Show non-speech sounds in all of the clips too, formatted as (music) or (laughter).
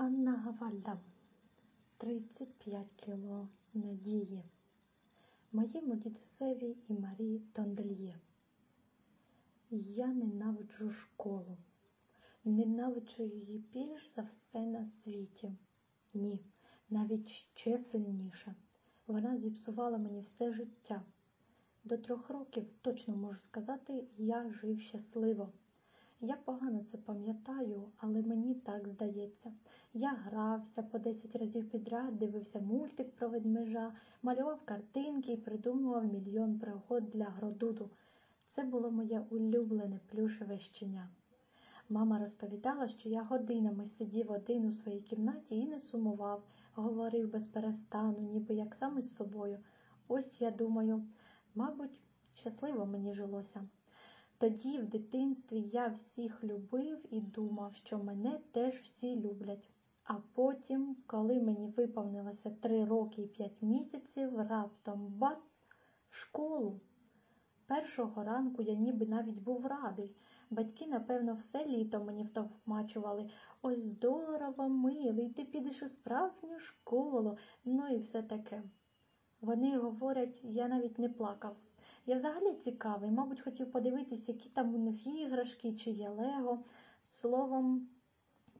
Анна Гавальда 35 кіло надії. Моєму дідусеві і Марії Тондельє. Я ненавиджу школу. Ненавиджу її більш за все на світі. Ні, навіть ще сильніше. Вона зіпсувала мені все життя. До трьох років, точно можу сказати, я жив щасливо. Я погано це пам'ятаю, але мені так здається. Я грався по 10 разів підряд, дивився мультик про ведмежа, малював картинки і придумував мільйон пригод для гродуду. Це було моє улюблене плюшеве щеня. Мама розповідала, що я годинами сидів один у своїй кімнаті і не сумував, говорив без перестану, ніби як сам із собою. Ось я думаю, мабуть, щасливо мені жилося. Тоді, в дитинстві, я всіх любив і думав, що мене теж всі люблять. А потім, коли мені виповнилося три роки і п'ять місяців, раптом бац, школу. Першого ранку я ніби навіть був радий. Батьки, напевно, все літо мені втовмачували. Ось здорово, милий, ти підеш у справжню школу, ну і все таке. Вони говорять, я навіть не плакав. Я взагалі цікавий, мабуть, хотів подивитися, які там у них іграшки, чи є лего. Словом,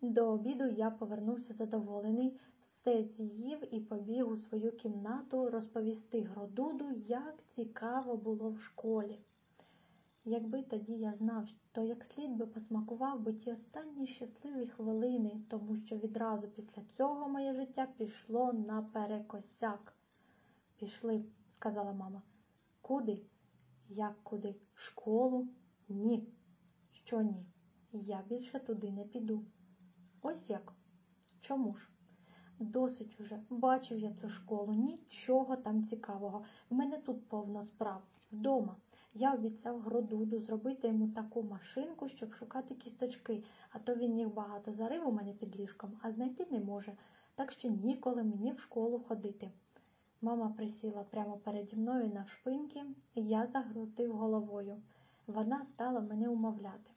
до обіду я повернувся задоволений, все з'їв і побіг у свою кімнату розповісти Гродуду, як цікаво було в школі. Якби тоді я знав, то як слід би посмакував би ті останні щасливі хвилини, тому що відразу після цього моє життя пішло наперекосяк. Пішли, сказала мама. Куди? Як куди? Школу? Ні. Що ні? Я більше туди не піду. Ось як? Чому ж? Досить уже бачив я цю школу, нічого там цікавого. В мене тут повно справ. Вдома. Я обіцяв Гродуду зробити йому таку машинку, щоб шукати кісточки, а то він їх багато зарив у мене під ліжком, а знайти не може, так що ніколи мені в школу ходити. Мама присіла прямо переді мною навшпиньки, і я загрутив головою. Вона стала мене умовляти.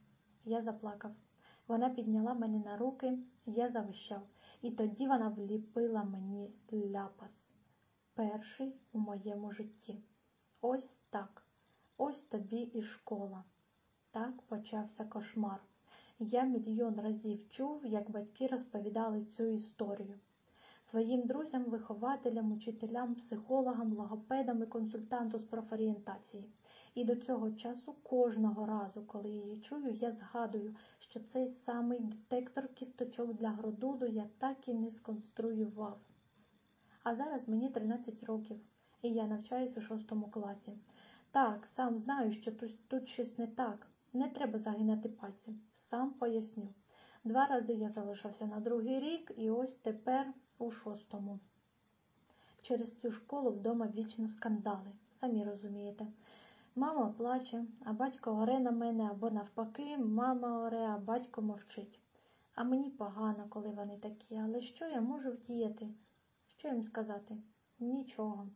Я заплакав. Вона підняла мене на руки, я завищав, і тоді вона вліпила мені ляпас. Перший у моєму житті. Ось так. Ось тобі і школа. Так почався кошмар. Я мільйон разів чув, як батьки розповідали цю історію. Своїм друзям, вихователям, учителям, психологам, логопедам і консультанту з профорієнтації. І до цього часу кожного разу, коли її чую, я згадую, що цей самий детектор кісточок для гродуду я так і не сконструював. А зараз мені 13 років, і я навчаюсь у шостому класі. Так, сам знаю, що тут, тут щось не так. Не треба загинати пальці. Сам поясню. Два рази я залишався на другий рік, і ось тепер у шостому. Через цю школу вдома вічно скандали, самі розумієте. Мама плаче, а батько оре на мене або навпаки, мама оре, а батько мовчить. А мені погано, коли вони такі, але що я можу вдіяти? Що їм сказати? Нічого.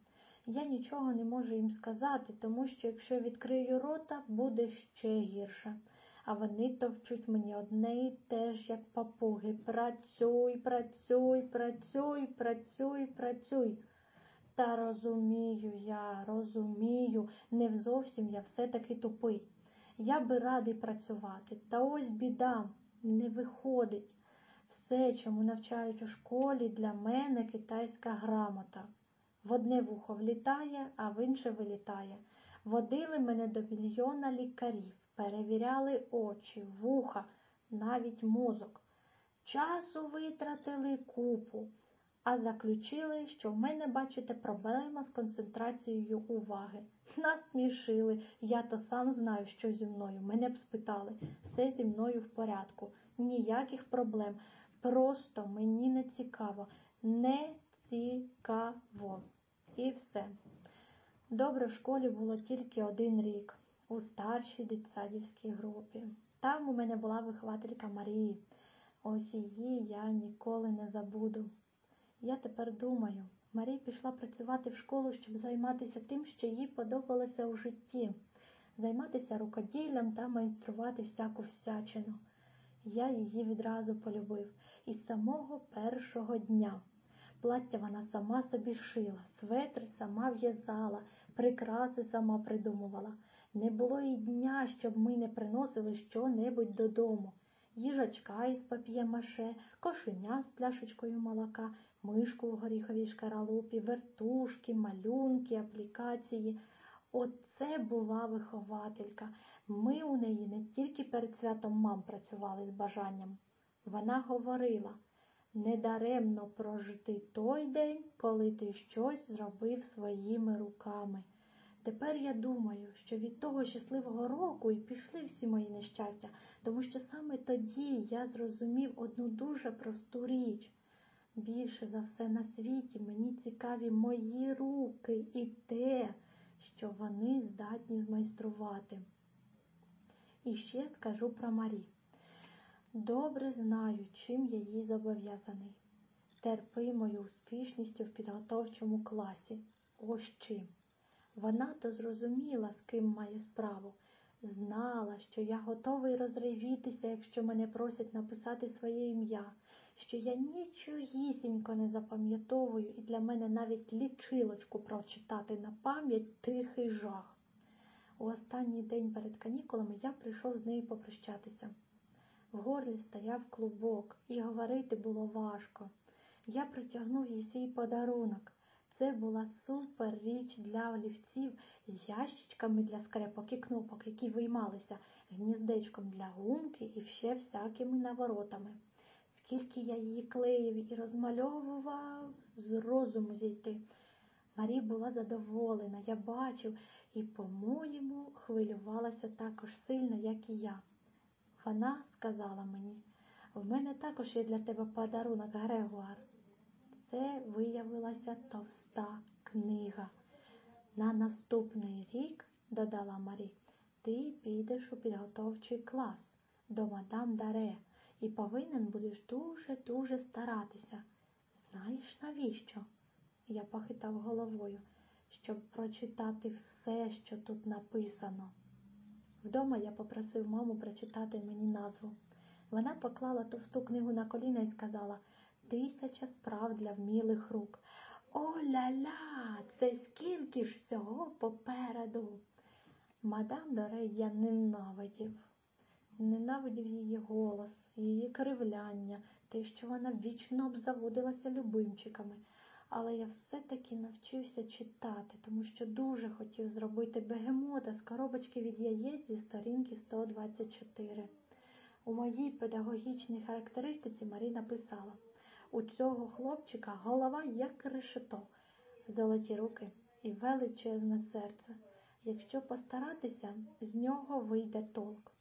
Я нічого не можу їм сказати, тому що якщо відкрию рота, буде ще гірше. А вони товчуть мені одне і те ж, як папуги. Працюй, працюй, працюй, працюй, працюй. Та розумію я, розумію, не зовсім я все-таки тупий. Я би радий працювати, та ось біда, не виходить. Все, чому навчають у школі, для мене китайська грамота. В одне вухо влітає, а в інше вилітає. Водили мене до мільйона лікарів, перевіряли очі, вуха, навіть мозок. Часу витратили купу, а заключили, що в мене, бачите, проблема з концентрацією уваги. Нас смішили, я то сам знаю, що зі мною. Мене б спитали, все зі мною в порядку, ніяких проблем. Просто мені не цікаво, не цікаво. І все. Добре в школі було тільки один рік у старшій дитсадівській групі. Там у мене була вихователька Марії. Ось її я ніколи не забуду. Я тепер думаю, Марія пішла працювати в школу, щоб займатися тим, що їй подобалося у житті, займатися рукоділлям та майструвати всяку всячину. Я її відразу полюбив із самого першого дня. Плаття вона сама собі шила, светри сама в'язала, прикраси сама придумувала. Не було і дня, щоб ми не приносили що-небудь додому. Їжачка із пап'є-маше, кошеня з пляшечкою молока, мишку в горіховій шкаралупі, вертушки, малюнки, аплікації. Оце була вихователька. Ми у неї не тільки перед святом мам працювали з бажанням. Вона говорила недаремно прожити той день, коли ти щось зробив своїми руками. Тепер я думаю, що від того щасливого року і пішли всі мої нещастя, тому що саме тоді я зрозумів одну дуже просту річ. Більше за все на світі мені цікаві мої руки і те, що вони здатні змайструвати. І ще скажу про Марі. Добре знаю, чим я їй зобов'язаний. Терпимою успішністю в підготовчому класі. Ось чим. Вона то зрозуміла, з ким має справу, знала, що я готовий розривітися, якщо мене просять написати своє ім'я, що я нічогісінько не запам'ятовую, і для мене навіть лічилочку прочитати на пам'ять тихий жах. У останній день перед канікулами я прийшов з нею попрощатися. В горлі стояв клубок, і говорити було важко. Я притягнув їй свій подарунок. Це була супер річ для олівців з ящичками для скрепок і кнопок, які виймалися, гніздечком для гумки і ще всякими наворотами. Скільки я її клеїв і розмальовував, з розуму зійти. Марі була задоволена, я бачив, і, по-моєму, хвилювалася також сильно, як і я. Вона сказала мені, в мене також є для тебе подарунок, Грегуар. Це виявилася товста книга. На наступний рік, додала Марі, ти підеш у підготовчий клас до мадам Даре і повинен будеш дуже-дуже старатися. Знаєш, навіщо? Я похитав головою, щоб прочитати все, що тут написано. Вдома я попросив маму прочитати мені назву. Вона поклала товсту книгу на коліна і сказала Тисяча справ для вмілих рук. О-ля-ля, це скільки ж всього попереду. Мадам Дорей я ненавидів. Ненавидів її голос, її кривляння, те, що вона вічно обзаводилася любимчиками. Але я все-таки навчився читати, тому що дуже хотів зробити бегемота з коробочки від яєць зі сторінки 124. У моїй педагогічній характеристиці Марі написала у цього хлопчика голова як решето, золоті руки і величезне серце. Якщо постаратися, з нього вийде толк.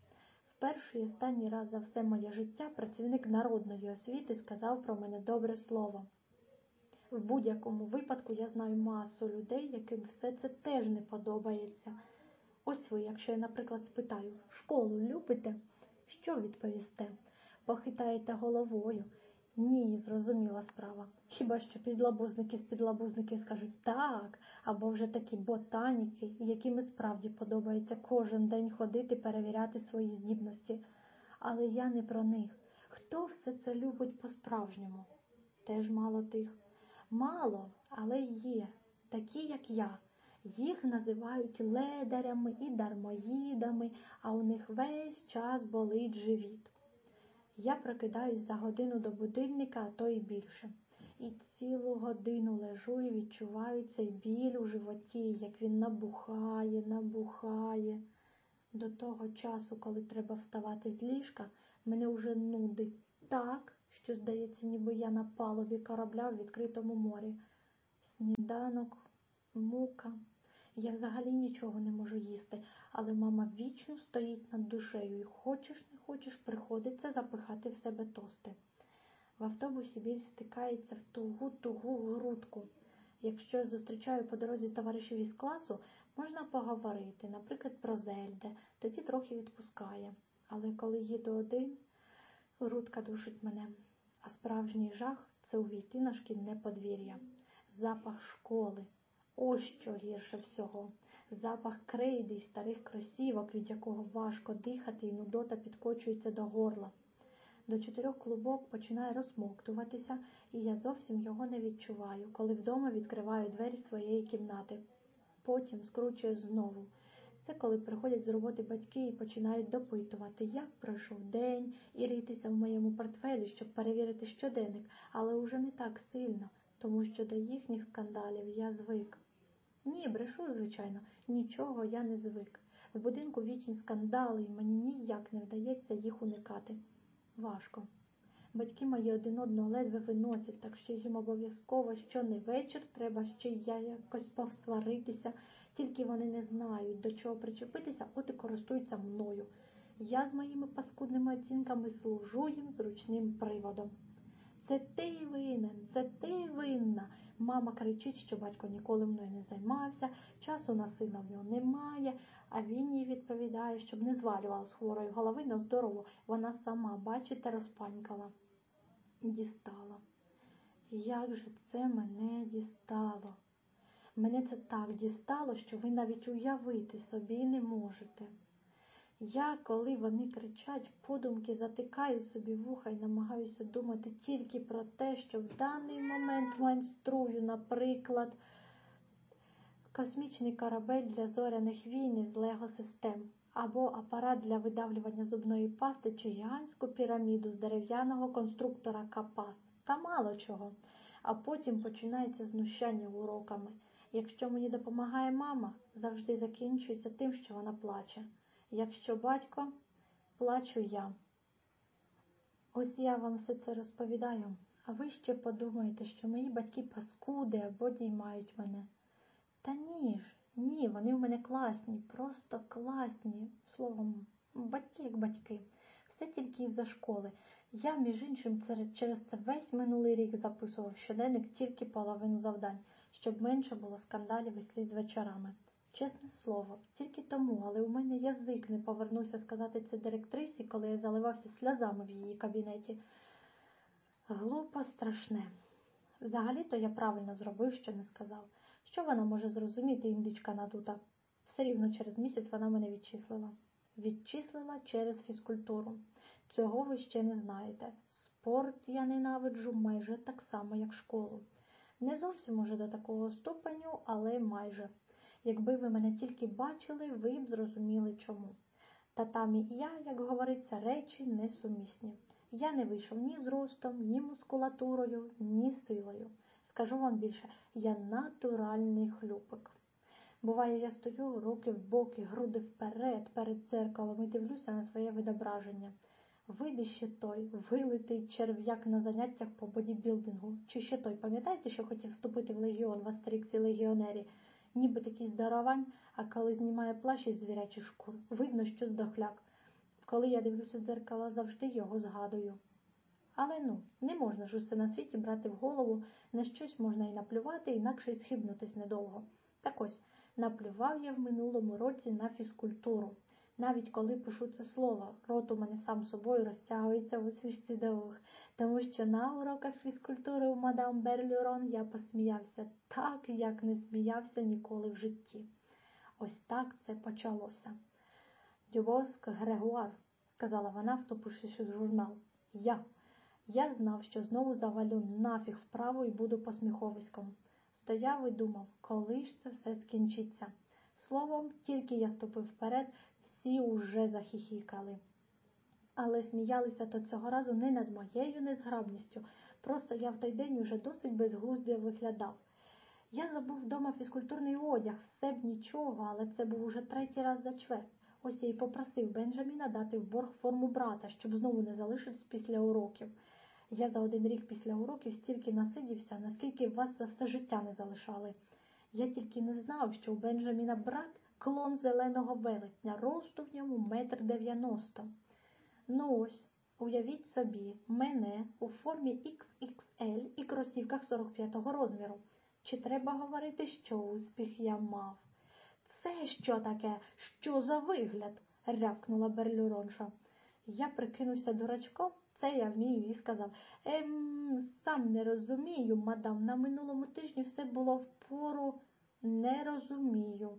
В перший і останній раз за все моє життя працівник народної освіти сказав про мене добре слово. В будь-якому випадку я знаю масу людей, яким все це теж не подобається. Ось ви, якщо я, наприклад, спитаю, школу любите? Що відповісте? Похитаєте головою. Ні, зрозуміла справа. Хіба що підлабузники з підлабузників скажуть так, або вже такі ботаніки, яким і справді подобається кожен день ходити перевіряти свої здібності. Але я не про них. Хто все це любить по-справжньому? Теж мало тих. Мало, але є, такі, як я. Їх називають ледарями і дармоїдами, а у них весь час болить живіт. Я прокидаюсь за годину до будильника, а то й більше. І цілу годину лежу і відчуваю цей біль у животі, як він набухає, набухає. До того часу, коли треба вставати з ліжка, мене вже нудить так, що, здається, ніби я на палубі корабля в відкритому морі. Сніданок, мука. Я взагалі нічого не можу їсти, але мама вічно стоїть над душею і хочеш не хочеш, приходиться запихати в себе тости. В автобусі біль стикається в тугу тугу грудку. Якщо я зустрічаю по дорозі товаришів із класу, можна поговорити, наприклад, про Зельде, тоді трохи відпускає. Але коли їду один, грудка душить мене, а справжній жах це увійти на шкільне подвір'я, запах школи. Ось що гірше всього. Запах крейди й старих кросівок, від якого важко дихати, і нудота підкочується до горла. до чотирьох клубок починає розсмоктуватися, і я зовсім його не відчуваю, коли вдома відкриваю двері своєї кімнати. Потім скручує знову. Це коли приходять з роботи батьки і починають допитувати, як пройшов день, і ритися в моєму портфелі, щоб перевірити щоденник, але уже не так сильно, тому що до їхніх скандалів я звик. Ні, брешу, звичайно, нічого я не звик. В будинку вічні скандали, і мені ніяк не вдається їх уникати. Важко. Батьки мої один одного ледве виносять, так що їм обов'язково що не вечір, треба ще я якось повсваритися, тільки вони не знають, до чого причепитися, от і користуються мною. Я з моїми паскудними оцінками служу їм зручним приводом. Це ти винен, це ти винна. Мама кричить, що батько ніколи мною не займався, часу на сина в нього немає, а він їй відповідає, щоб не звалювала з хворої голови на здорову. Вона сама, бачите, розпанькала. Дістала. Як же це мене дістало? Мене це так дістало, що ви навіть уявити собі не можете. Я, коли вони кричать, подумки затикаю собі вуха і намагаюся думати тільки про те, що в даний момент майструю, наприклад, космічний корабель для зоряних війн із лего-систем, або апарат для видавлювання зубної пасти чи гігантську піраміду з дерев'яного конструктора Капас. Та мало чого. А потім починається знущання уроками. Якщо мені допомагає мама, завжди закінчується тим, що вона плаче. Якщо батько, плачу я. Ось я вам все це розповідаю, а ви ще подумаєте, що мої батьки паскуди або діймають мене. Та ні ж, ні, вони в мене класні, просто класні. Словом, батьки як батьки. Все тільки із-за школи. Я, між іншим, через це весь минулий рік записував щоденник тільки половину завдань, щоб менше було скандалів і слід з вечорами. Чесне слово, тільки тому, але у мене язик не повернувся сказати це директрисі, коли я заливався сльозами в її кабінеті. Глупо страшне. Взагалі-то я правильно зробив, що не сказав. Що вона може зрозуміти, індичка надута? Все рівно через місяць вона мене відчислила. Відчислила через фізкультуру. Цього ви ще не знаєте. Спорт я ненавиджу майже так само, як школу. Не зовсім уже до такого ступеню, але майже. Якби ви мене тільки бачили, ви б зрозуміли чому. Та там і я, як говориться, речі несумісні. Я не вийшов ні з ростом, ні мускулатурою, ні силою. Скажу вам більше, я натуральний хлюпик. Буває, я стою руки в боки, груди вперед, перед дзеркалом і дивлюся на своє відображення. Вийде ще той, вилитий черв'як на заняттях по бодібілдингу. Чи ще той, пам'ятаєте, що хотів вступити в легіон в Астеріксі легіонері? Ніби такий здарувань, а коли знімає плащ із звірячих шкур, видно, що здохляк. Коли я дивлюся в дзеркало, завжди його згадую. Але ну, не можна ж усе на світі брати в голову, на щось можна і наплювати, інакше й схибнутись недовго. Так ось, наплював я в минулому році на фізкультуру. Навіть коли пишу це слово, рот у мене сам собою розтягується в усмішці довг, тому що на уроках фізкультури у мадам Берлюрон я посміявся так, як не сміявся ніколи в житті. Ось так це почалося. Дювоск Грегуар, сказала вона, втопившись у журнал. Я. Я знав, що знову завалю нафіг вправо і буду посміховиськом. Стояв і думав, коли ж це все скінчиться. Словом, тільки я ступив вперед, всі уже захихікали. Але сміялися то цього разу не над моєю незграбністю, просто я в той день уже досить безглуздя виглядав. Я забув вдома фізкультурний одяг, все б нічого, але це був уже третій раз за чверть. Ось я й попросив Бенджаміна дати в борг форму брата, щоб знову не залишитись після уроків. Я за один рік після уроків стільки насидівся, наскільки вас за все життя не залишали. Я тільки не знав, що у Бенджаміна брат клон зеленого велетня, росту в ньому метр дев'яносто. Ну ось, уявіть собі, мене у формі XXL і кросівках 45-го розміру. Чи треба говорити, що успіх я мав? Це що таке? Що за вигляд? рявкнула Берлюронша. Я прикинувся дурачком, це я вмію і сказав. Ем, сам не розумію, мадам, на минулому тижні все було впору не розумію.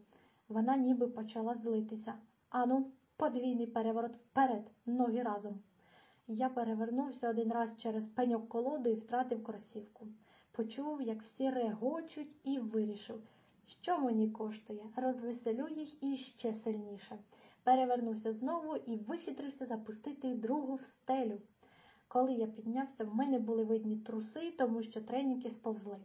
Вона ніби почала злитися. Ану, подвійний переворот вперед, ноги разом. Я перевернувся один раз через пеньок колоду і втратив кросівку. Почув, як всі регочуть, і вирішив, що мені коштує, розвеселю їх іще сильніше. Перевернувся знову і вихитрився запустити другу в стелю. Коли я піднявся, в мене були видні труси, тому що треніки сповзли.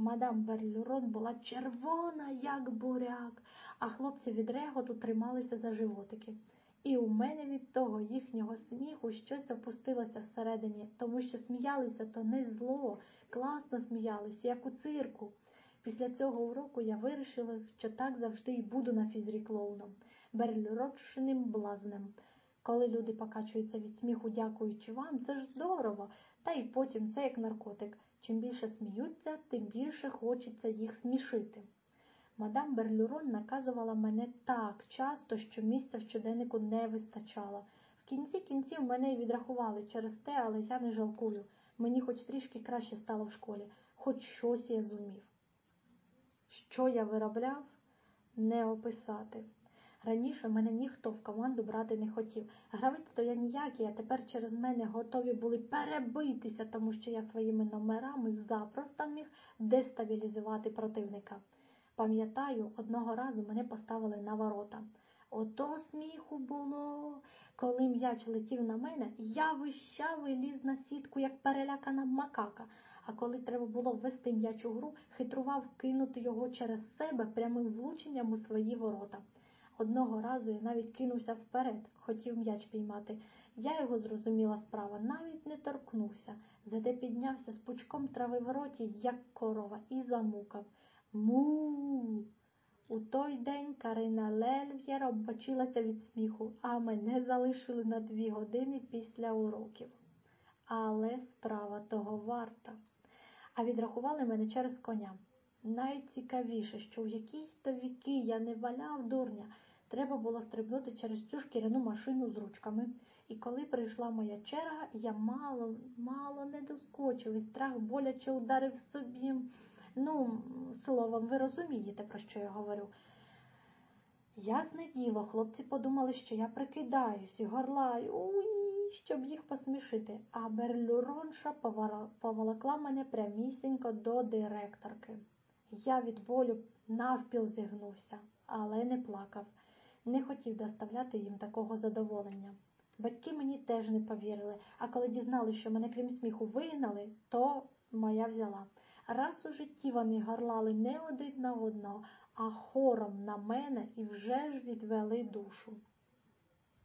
Мадам Берлюрон була червона, як буряк, а хлопці від реготу трималися за животики. І у мене від того їхнього сміху щось опустилося всередині, тому що сміялися то не зло, класно сміялися, як у цирку. Після цього уроку я вирішила, що так завжди і буду на фізрі клоуном, берлюрочним блазнем. Коли люди покачуються від сміху, дякуючи вам, це ж здорово, та й потім це як наркотик. Чим більше сміються, тим більше хочеться їх смішити. Мадам Берлюрон наказувала мене так часто, що місця в щоденнику не вистачало. В кінці кінців мене відрахували через те, але я не жалкую. Мені хоч трішки краще стало в школі, хоч щось я зумів. Що я виробляв, не описати. Раніше мене ніхто в команду брати не хотів. Гравець то я ніякий, а тепер через мене готові були перебитися, тому що я своїми номерами запросто міг дестабілізувати противника. Пам'ятаю, одного разу мене поставили на ворота. Ото сміху було. Коли м'яч летів на мене, я вищав і ліз на сітку, як перелякана макака. А коли треба було ввести м'яч у гру, хитрував кинути його через себе прямим влученням у свої ворота. Одного разу я навіть кинувся вперед, хотів м'яч піймати. Я його зрозуміла справа, навіть не торкнувся, зате піднявся з пучком трави в роті, як корова, і замукав. Му. У той день Карина Лельв'єр оббачилася від сміху, а мене залишили на дві години після уроків. Але справа того варта. А відрахували мене через коня. Найцікавіше, що в якісь то віки я не валяв дурня. Треба було стрибнути через цю шкіряну машину з ручками. І коли прийшла моя черга, я мало, мало не доскочив, і страх боляче ударив собі. Ну, словом, ви розумієте, про що я говорю. Ясне діло, хлопці подумали, що я прикидаюсь і горлаю, уї, щоб їх посмішити, а берлюронша поволокла мене прямісінько до директорки. Я від болю навпіл зігнувся, але не плакав, не хотів доставляти їм такого задоволення. Батьки мені теж не повірили, а коли дізнали, що мене крім сміху вигнали, то моя взяла. Раз у житті вони горлали не один на одного, а хором на мене і вже ж відвели душу.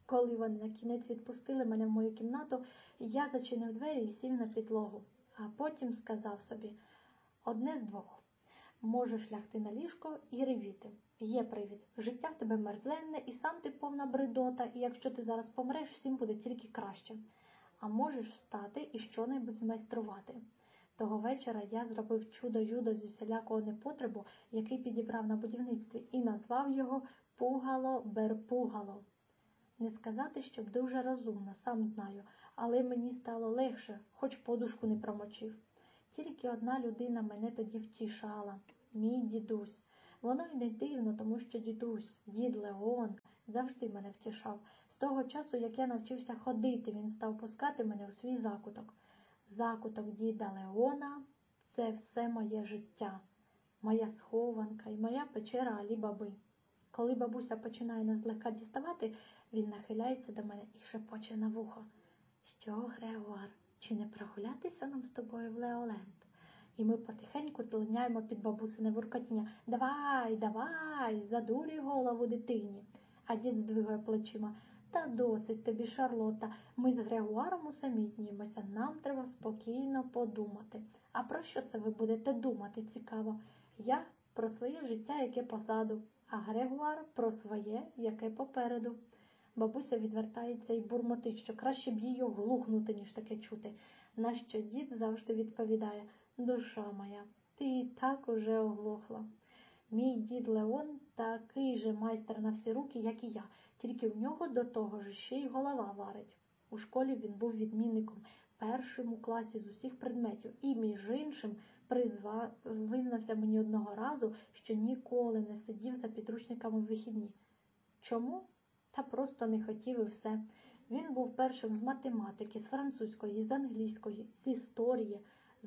Коли вони на кінець відпустили мене в мою кімнату, я зачинив двері і сів на підлогу, а потім сказав собі одне з двох можеш лягти на ліжко і ревіти. Є привід. Життя в тебе мерзенне, і сам ти повна бредота, і якщо ти зараз помреш, всім буде тільки краще. А можеш встати і щонебудь змайструвати. Того вечора я зробив чудо юдо з усілякого непотребу, який підібрав на будівництві, і назвав його Пугало Берпугало. Не сказати, щоб дуже розумно, сам знаю, але мені стало легше, хоч подушку не промочив. Тільки одна людина мене тоді втішала мій дідусь. Воно й не дивно, тому що дідусь, дід Леон, завжди мене втішав. З того часу, як я навчився ходити, він став пускати мене у свій закуток. Закуток діда Леона це все моє життя, моя схованка і моя печера Алі баби. Коли бабуся починає нас злегка діставати, він нахиляється до мене і шепоче на вухо. Що, Грегор, чи не прогулятися нам з тобою в Леоленд? І ми потихеньку тлиняємо під бабусине буркотіння. Давай, давай, задурюй голову дитині. А дід здвигає плечима. Та досить тобі, Шарлота, ми з Грегуаром усамітнюємося, нам треба спокійно подумати. А про що це ви будете думати, цікаво? Я про своє життя, яке позаду, а Грегуар про своє, яке попереду. Бабуся відвертається і бурмотить, що краще б її оглухнути, ніж таке чути. На що дід завжди відповідає Душа моя, ти і так уже оглохла. Мій дід Леон такий же майстер на всі руки, як і я, тільки в нього до того ж ще й голова варить. У школі він був відмінником першим у класі з усіх предметів і, між іншим, призва... визнався мені одного разу, що ніколи не сидів за підручниками в вихідні. Чому? Та просто не хотів і все. Він був першим з математики, з французької, з англійської, з історії,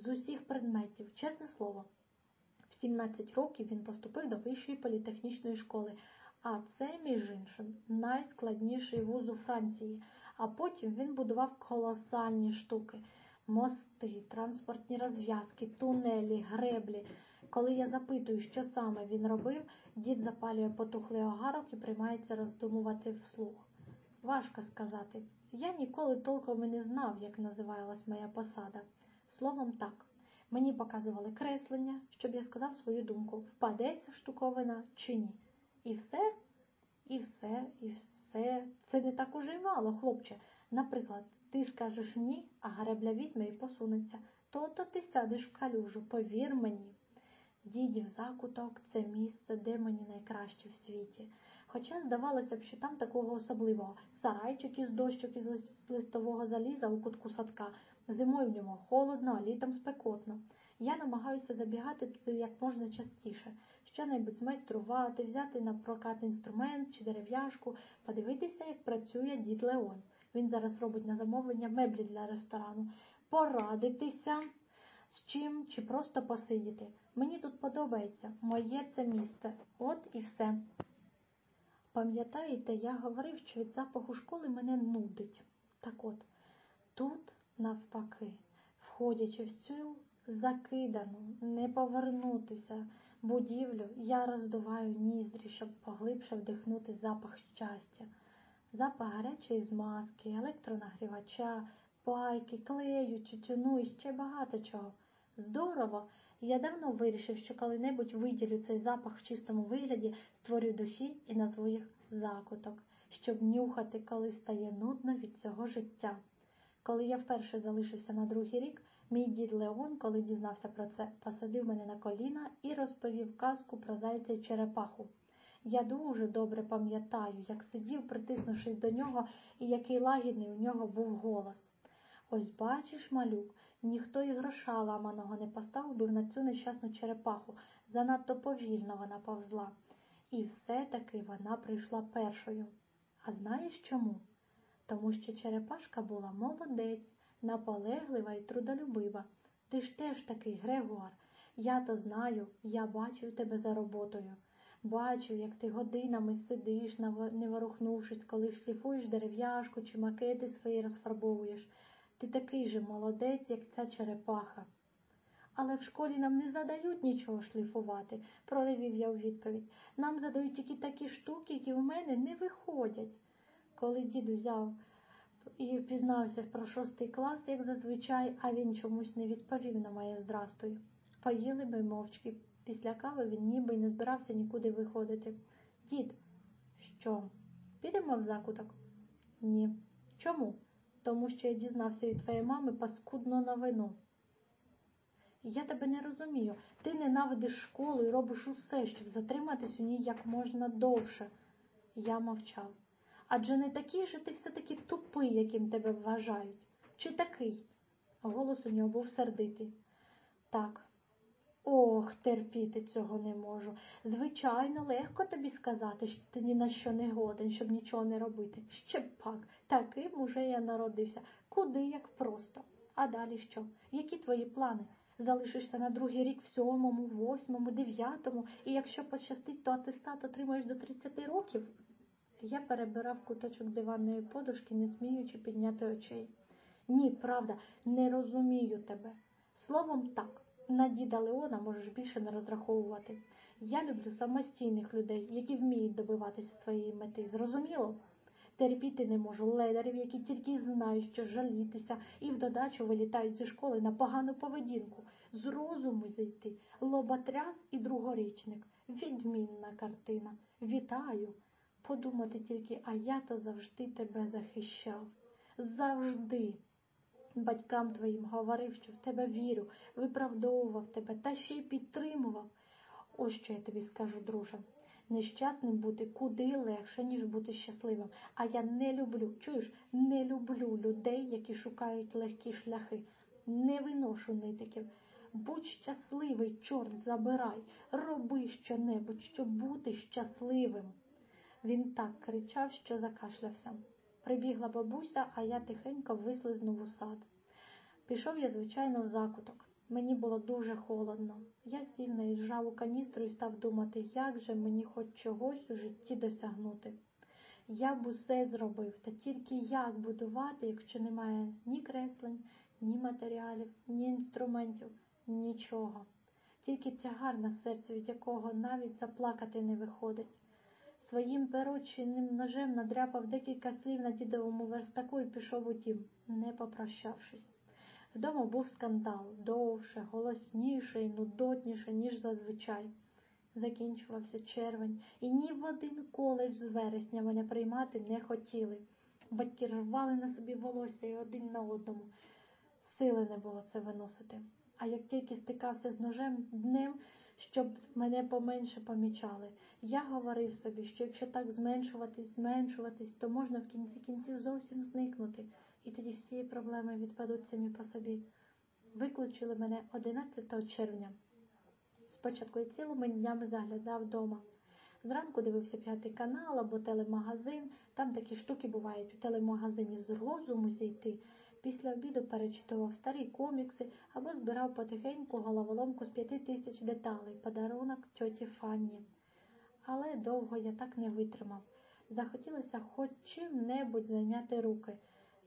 з усіх предметів. Чесне слово, в 17 років він поступив до Вищої політехнічної школи, а це, між іншим, найскладніший вуз у Франції. А потім він будував колосальні штуки: мости, транспортні розв'язки, тунелі, греблі. Коли я запитую, що саме він робив, дід запалює потухлий огарок і приймається роздумувати вслух. Важко сказати. Я ніколи толком і не знав, як називалась моя посада. Словом, так, мені показували креслення, щоб я сказав свою думку, впадеться штуковина чи ні. І все, і все, і все. Це не так уже й мало, хлопче. Наприклад, ти скажеш ні, а гребля візьме і посунеться. То-то ти сядеш в калюжу, повір мені. Дідів закуток це місце, де мені найкраще в світі. Хоча здавалося б, що там такого особливого сарайчик із дощок із листового заліза у кутку садка. Зимою в ньому холодно, а літом спекотно. Я намагаюся забігати туди як можна частіше, що-небудь змайструвати, взяти на прокат інструмент чи дерев'яшку, подивитися, як працює дід Леон. Він зараз робить на замовлення меблі для ресторану, порадитися з чим чи просто посидіти. Мені тут подобається, моє це місце. От і все. Пам'ятаєте, я говорив, що від запаху школи мене нудить. Так от, тут, навпаки, входячи в цю закидану, не повернутися будівлю, я роздуваю ніздрі, щоб поглибше вдихнути запах щастя, запах гарячої змазки, електронагрівача, пайки, клею, тютюну і ще багато чого. Здорово! Я давно вирішив, що коли-небудь виділю цей запах в чистому вигляді, створю духи і назву їх закуток, щоб нюхати, коли стає нудно від цього життя. Коли я вперше залишився на другий рік, мій дід Леон, коли дізнався про це, посадив мене на коліна і розповів казку про зайця й черепаху. Я дуже добре пам'ятаю, як сидів, притиснувшись до нього, і який лагідний у нього був голос. Ось бачиш, малюк, ніхто і гроша ламаного не поставив на цю нещасну черепаху, занадто повільно вона повзла. І все-таки вона прийшла першою. А знаєш чому? Тому що черепашка була молодець, наполеглива і трудолюбива. Ти ж теж такий, Грегуар. Я то знаю, я бачив тебе за роботою. Бачив, як ти годинами сидиш, не ворухнувшись, коли шліфуєш дерев'яшку чи макети свої розфарбовуєш. Ти такий же молодець, як ця черепаха. Але в школі нам не задають нічого шліфувати, проривів я у відповідь. Нам задають тільки такі штуки, які в мене не виходять. Коли дід взяв і пізнався про шостий клас, як зазвичай, а він чомусь не відповів на моє здрастуй. Поїли ми мовчки. Після кави він ніби й не збирався нікуди виходити. Дід, що? Підемо в закуток? Ні. Чому? Тому що я дізнався від твоєї мами паскудну новину. Я тебе не розумію. Ти ненавидиш школу і робиш усе, щоб затриматись у ній як можна довше. Я мовчав. Адже не такий же ти все-таки тупий, яким тебе вважають. Чи такий? Голос у нього був сердитий. Так. Ох, терпіти цього не можу. Звичайно, легко тобі сказати, що ти ні на що не годен, щоб нічого не робити. Ще пак, таким уже я народився. Куди як просто. А далі що? Які твої плани? Залишишся на другий рік в сьомому, восьмому, дев'ятому, і якщо пощастить, то атестат отримаєш до 30 років. Я перебирав куточок диванної подушки, не сміючи підняти очей. Ні, правда, не розумію тебе. Словом, так, на діда Леона можеш більше не розраховувати. Я люблю самостійних людей, які вміють добиватися своєї мети. Зрозуміло? Терпіти не можу ледарів, які тільки знають, що жалітися, і в додачу вилітають зі школи на погану поведінку. З розуму зійти, лоботряс і другорічник. Відмінна картина. Вітаю. Подумати тільки, а я то завжди тебе захищав. Завжди. Батькам твоїм говорив, що в тебе вірю, виправдовував тебе та ще й підтримував. Ось що я тобі скажу, друже. Нещасним бути куди легше, ніж бути щасливим. А я не люблю, чуєш, не люблю людей, які шукають легкі шляхи. Не виношу нитиків. Будь щасливий, чорт забирай, роби щонебудь, щоб бути щасливим. Він так кричав, що закашлявся. Прибігла бабуся, а я тихенько вислизнув у сад. Пішов я, звичайно, в закуток. Мені було дуже холодно. Я сів на іржаву каністру і став думати, як же мені хоч чогось у житті досягнути. Я б усе зробив, та тільки як будувати, якщо немає ні креслень, ні матеріалів, ні інструментів, нічого. Тільки тягар на серці, від якого навіть заплакати не виходить. Своїм перочинним ножем надряпав декілька слів на дідовому верстаку і пішов у дім, не попрощавшись. Вдома був скандал довше, голосніше і нудотніше, ніж зазвичай. Закінчувався червень, і ні в один коледж з вересня мене приймати не хотіли. Батьки рвали на собі волосся і один на одному. Сили не було це виносити. А як тільки стикався з ножем днем, щоб мене поменше помічали, я говорив собі, що якщо так зменшуватись, зменшуватись, то можна в кінці кінців зовсім зникнути, і тоді всі проблеми відпадуть самі по собі. Виключили мене 11 червня. Спочатку я цілими днями заглядав вдома. Зранку дивився п'ятий канал або телемагазин, там такі штуки бувають у телемагазині з розуму зійти. Після обіду перечитував старі комікси або збирав потихеньку головоломку з п'яти тисяч деталей, подарунок тьоті Фанні. Але довго я так не витримав. Захотілося хоч чим-небудь зайняти руки.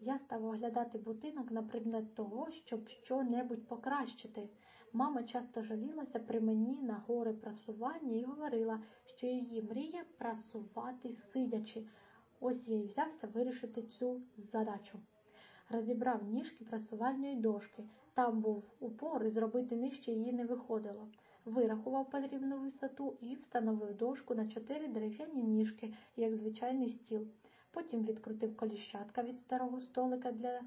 Я став оглядати будинок на предмет того, щоб що-небудь покращити. Мама часто жалілася при мені на гори прасування і говорила, що її мріє прасувати сидячи. Ось я й взявся вирішити цю задачу. Розібрав ніжки прасувальної дошки. Там був упор і зробити нижче її не виходило. Вирахував потрібну висоту і встановив дошку на чотири дерев'яні ніжки, як звичайний стіл. Потім відкрутив коліщатка від старого столика для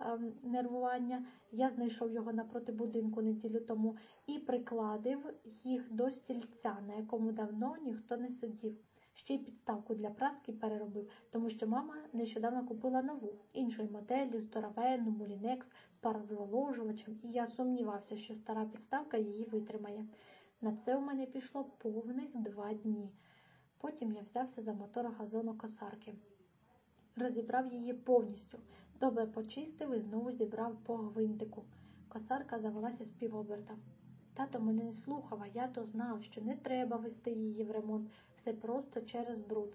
ем, нервування. Я знайшов його напроти будинку неділю тому і прикладив їх до стільця, на якому давно ніхто не сидів. Ще й підставку для праски переробив, тому що мама нещодавно купила нову, іншої моделі, здоровенну, мулінекс з парозволожувачем, і я сумнівався, що стара підставка її витримає. На це у мене пішло повних два дні. Потім я взявся за мотор газонокосарки. Розібрав її повністю, добре почистив і знову зібрав по гвинтику. Косарка завелася з півоберта. Тато мене не слухав, а я то знав, що не треба вести її в ремонт, все просто через бруд.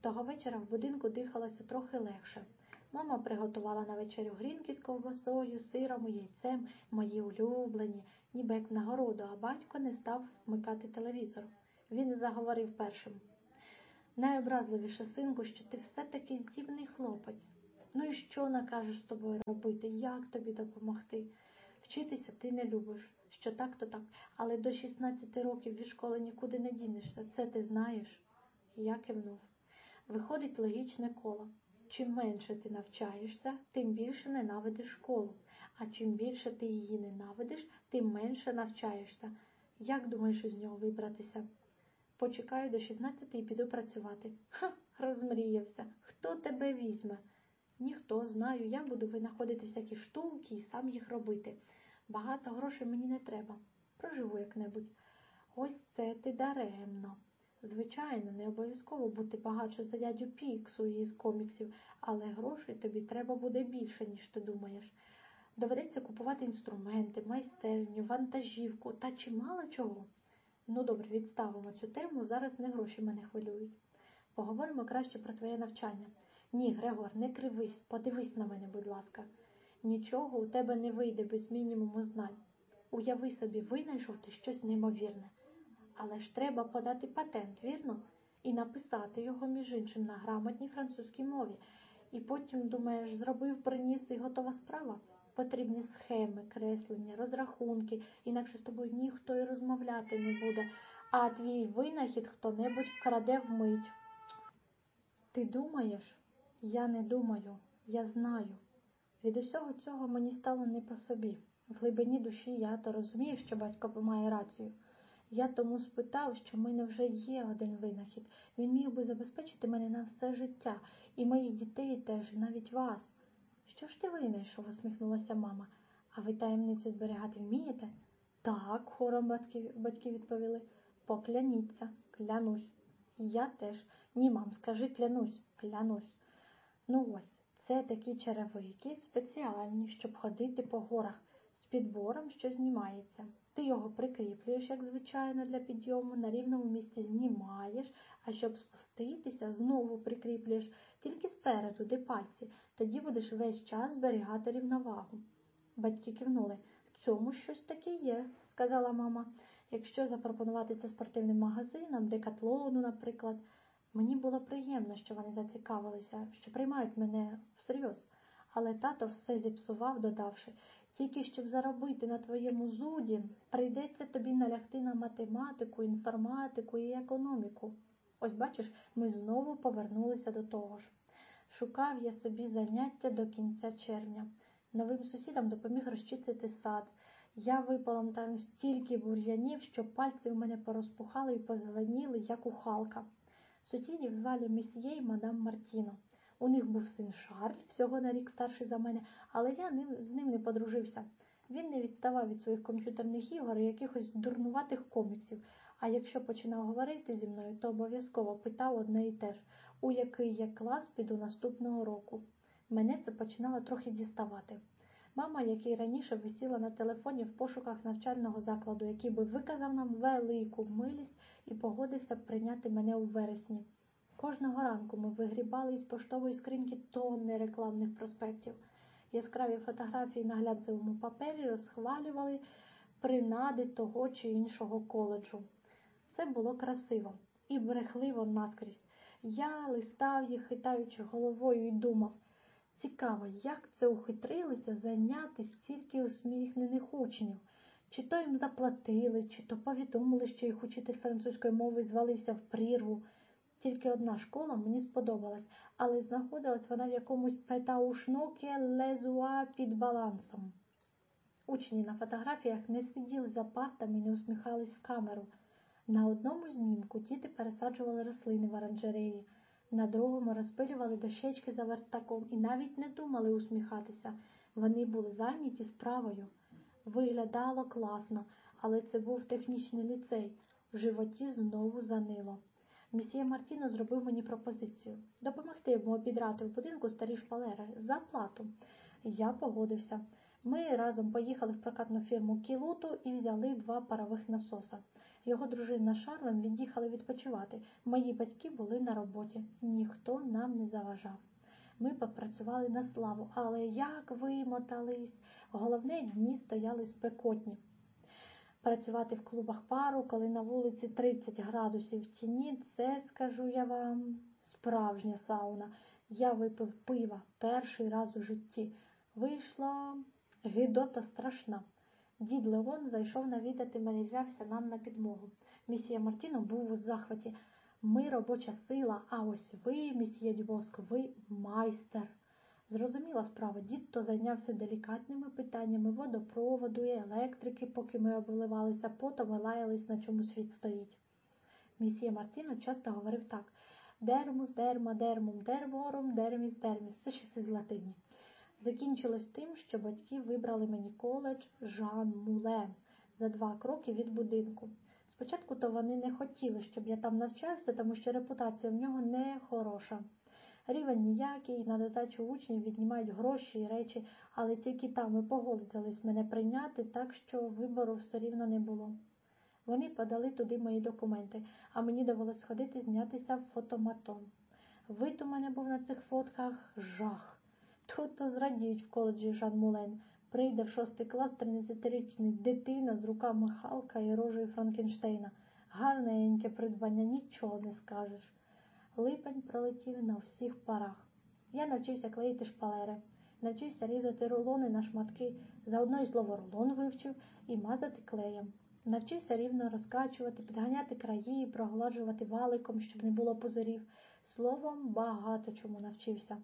Того вечора в будинку дихалося трохи легше. Мама приготувала на вечерю грінки з ковбасою, сиром і яйцем, мої улюблені, ніби як нагороду, а батько не став вмикати телевізор. Він заговорив першим. Найобразливіше, синку, що ти все-таки здібний хлопець. Ну і що накажеш з тобою робити? Як тобі допомогти? Вчитися ти не любиш, що так, то так, але до 16 років від школи нікуди не дінешся. Це ти знаєш? Я кивнув. Виходить логічне коло. Чим менше ти навчаєшся, тим більше ненавидиш школу. А чим більше ти її ненавидиш, тим менше навчаєшся. Як думаєш із нього вибратися? Почекаю до 16 і піду працювати. Ха, розмріявся. Хто тебе візьме? Ніхто знаю, я буду винаходити всякі штуки і сам їх робити. Багато грошей мені не треба. Проживу як-небудь. Ось це ти даремно. Звичайно, не обов'язково бути багатше за дядю Піксу із коміксів, але грошей тобі треба буде більше, ніж ти думаєш. Доведеться купувати інструменти, майстерню, вантажівку та чимало чого. Ну добре, відставимо цю тему, зараз не гроші мене хвилюють. Поговоримо краще про твоє навчання. Ні, Грегор, не кривись, подивись на мене, будь ласка. Нічого у тебе не вийде без мінімуму знань. Уяви собі, винайшов ти щось неймовірне. Але ж треба подати патент, вірно? І написати його, між іншим, на грамотній французькій мові. І потім, думаєш, зробив, приніс і готова справа. Потрібні схеми, креслення, розрахунки, інакше з тобою ніхто і розмовляти не буде, а твій винахід хто-небудь вкраде вмить. Ти думаєш? Я не думаю, я знаю. Від усього цього мені стало не по собі. В глибині душі я то розумію, що батько має рацію. Я тому спитав, що в мене вже є один винахід. Він міг би забезпечити мене на все життя, і моїх дітей теж, і навіть вас. Що ж ти винайшов? усміхнулася мама. А ви таємниці зберігати вмієте? Так, хором батьки, батьки відповіли. Покляніться, клянусь. Я теж. Ні, мам, скажи клянусь, клянусь. Ну ось, це такі черевики спеціальні, щоб ходити по горах з підбором, що знімається. Ти його прикріплюєш, як звичайно, для підйому, на рівному місці знімаєш, а щоб спуститися, знову прикріплюєш тільки спереду, де пальці, тоді будеш весь час зберігати рівновагу. Батьки кивнули. В цьому щось таке є, сказала мама. Якщо запропонувати це спортивним магазинам, декатлону, наприклад, мені було приємно, що вони зацікавилися, що приймають мене всерйоз. Але тато все зіпсував, додавши, тільки щоб заробити на твоєму зуді, прийдеться тобі налягти на математику, інформатику і економіку. Ось бачиш, ми знову повернулися до того ж. Шукав я собі заняття до кінця червня. Новим сусідам допоміг розчистити сад. Я випалам там стільки бур'янів, що пальці в мене порозпухали і позеленіли, як у Халка. Сусідів звали месьє і мадам Мартіно. У них був син Шарль, всього на рік старший за мене, але я з ним не подружився. Він не відставав від своїх комп'ютерних ігор і якихось дурнуватих коміксів, а якщо починав говорити зі мною, то обов'язково питав одне і те ж, у який я клас піду наступного року. Мене це починало трохи діставати. Мама, як і раніше, висіла на телефоні в пошуках навчального закладу, який би виказав нам велику милість і погодився б прийняти мене у вересні. Кожного ранку ми вигрібали із поштової скриньки тонни рекламних проспектів. Яскраві фотографії на глянцевому папері розхвалювали принади того чи іншого коледжу. Це було красиво і брехливо наскрізь. Я листав їх, хитаючи головою, і думав. Цікаво, як це ухитрилися зайняти стільки усміхнених учнів. Чи то їм заплатили, чи то повідомили, що їх учитель французької мови звалився в прірву. Тільки одна школа мені сподобалась, але знаходилась вона в якомусь петаушноке лезуа під балансом. Учні на фотографіях не сиділи за партами і не усміхались в камеру. На одному знімку діти пересаджували рослини в оранжереї, на другому розпилювали дощечки за верстаком і навіть не думали усміхатися. Вони були зайняті справою. Виглядало класно, але це був технічний ліцей. В животі знову занило. Місія Мартіно зробив мені пропозицію допомогти йому обідрати в будинку старі шпалери за плату. Я погодився. Ми разом поїхали в прокатну фірму Кілуту і взяли два парових насоса. Його дружина Шарлем від'їхали відпочивати. Мої батьки були на роботі. Ніхто нам не заважав. Ми попрацювали на славу, але як вимотались, головне дні стояли спекотні. Працювати в клубах пару, коли на вулиці 30 градусів в тіні, це, скажу я вам, справжня сауна. Я випив пива перший раз у житті. Вийшла гидота страшна. Дід Леон зайшов навідати мене і взявся нам на підмогу. Місія Мартіно був у захваті. Ми робоча сила, а ось ви, місьє Дюбоск, ви майстер. Зрозуміла справа, дід то зайнявся делікатними питаннями водопроводу і електрики, поки ми обливалися, потом лаялись, на чому світ стоїть. Місія Мартіно часто говорив так дермус, дерма, дермум, дерворум, дерміс, дерміс. Це щось із латині. Закінчилось тим, що батьки вибрали мені коледж Жан Мулен за два кроки від будинку. Спочатку то вони не хотіли, щоб я там навчався, тому що репутація в нього не хороша. Рівень ніякий, на додачу учнів віднімають гроші і речі, але тільки там і погодились мене прийняти, так що вибору все рівно не було. Вони подали туди мої документи, а мені довелось ходити знятися в фотоматон. Вид у мене був на цих фотках жах. То зрадіють в коледжі Жан Мулен. Прийде в шостий клас 13-річний дитина з руками Халка і рожею Франкенштейна. Гарненьке придбання, нічого не скажеш. Липень пролетів на всіх парах. Я навчився клеїти шпалери, навчився різати рулони на шматки, заодно й слово рулон вивчив і мазати клеєм. Навчився рівно розкачувати, підганяти краї, прогладжувати валиком, щоб не було позорів. Словом, багато чому навчився.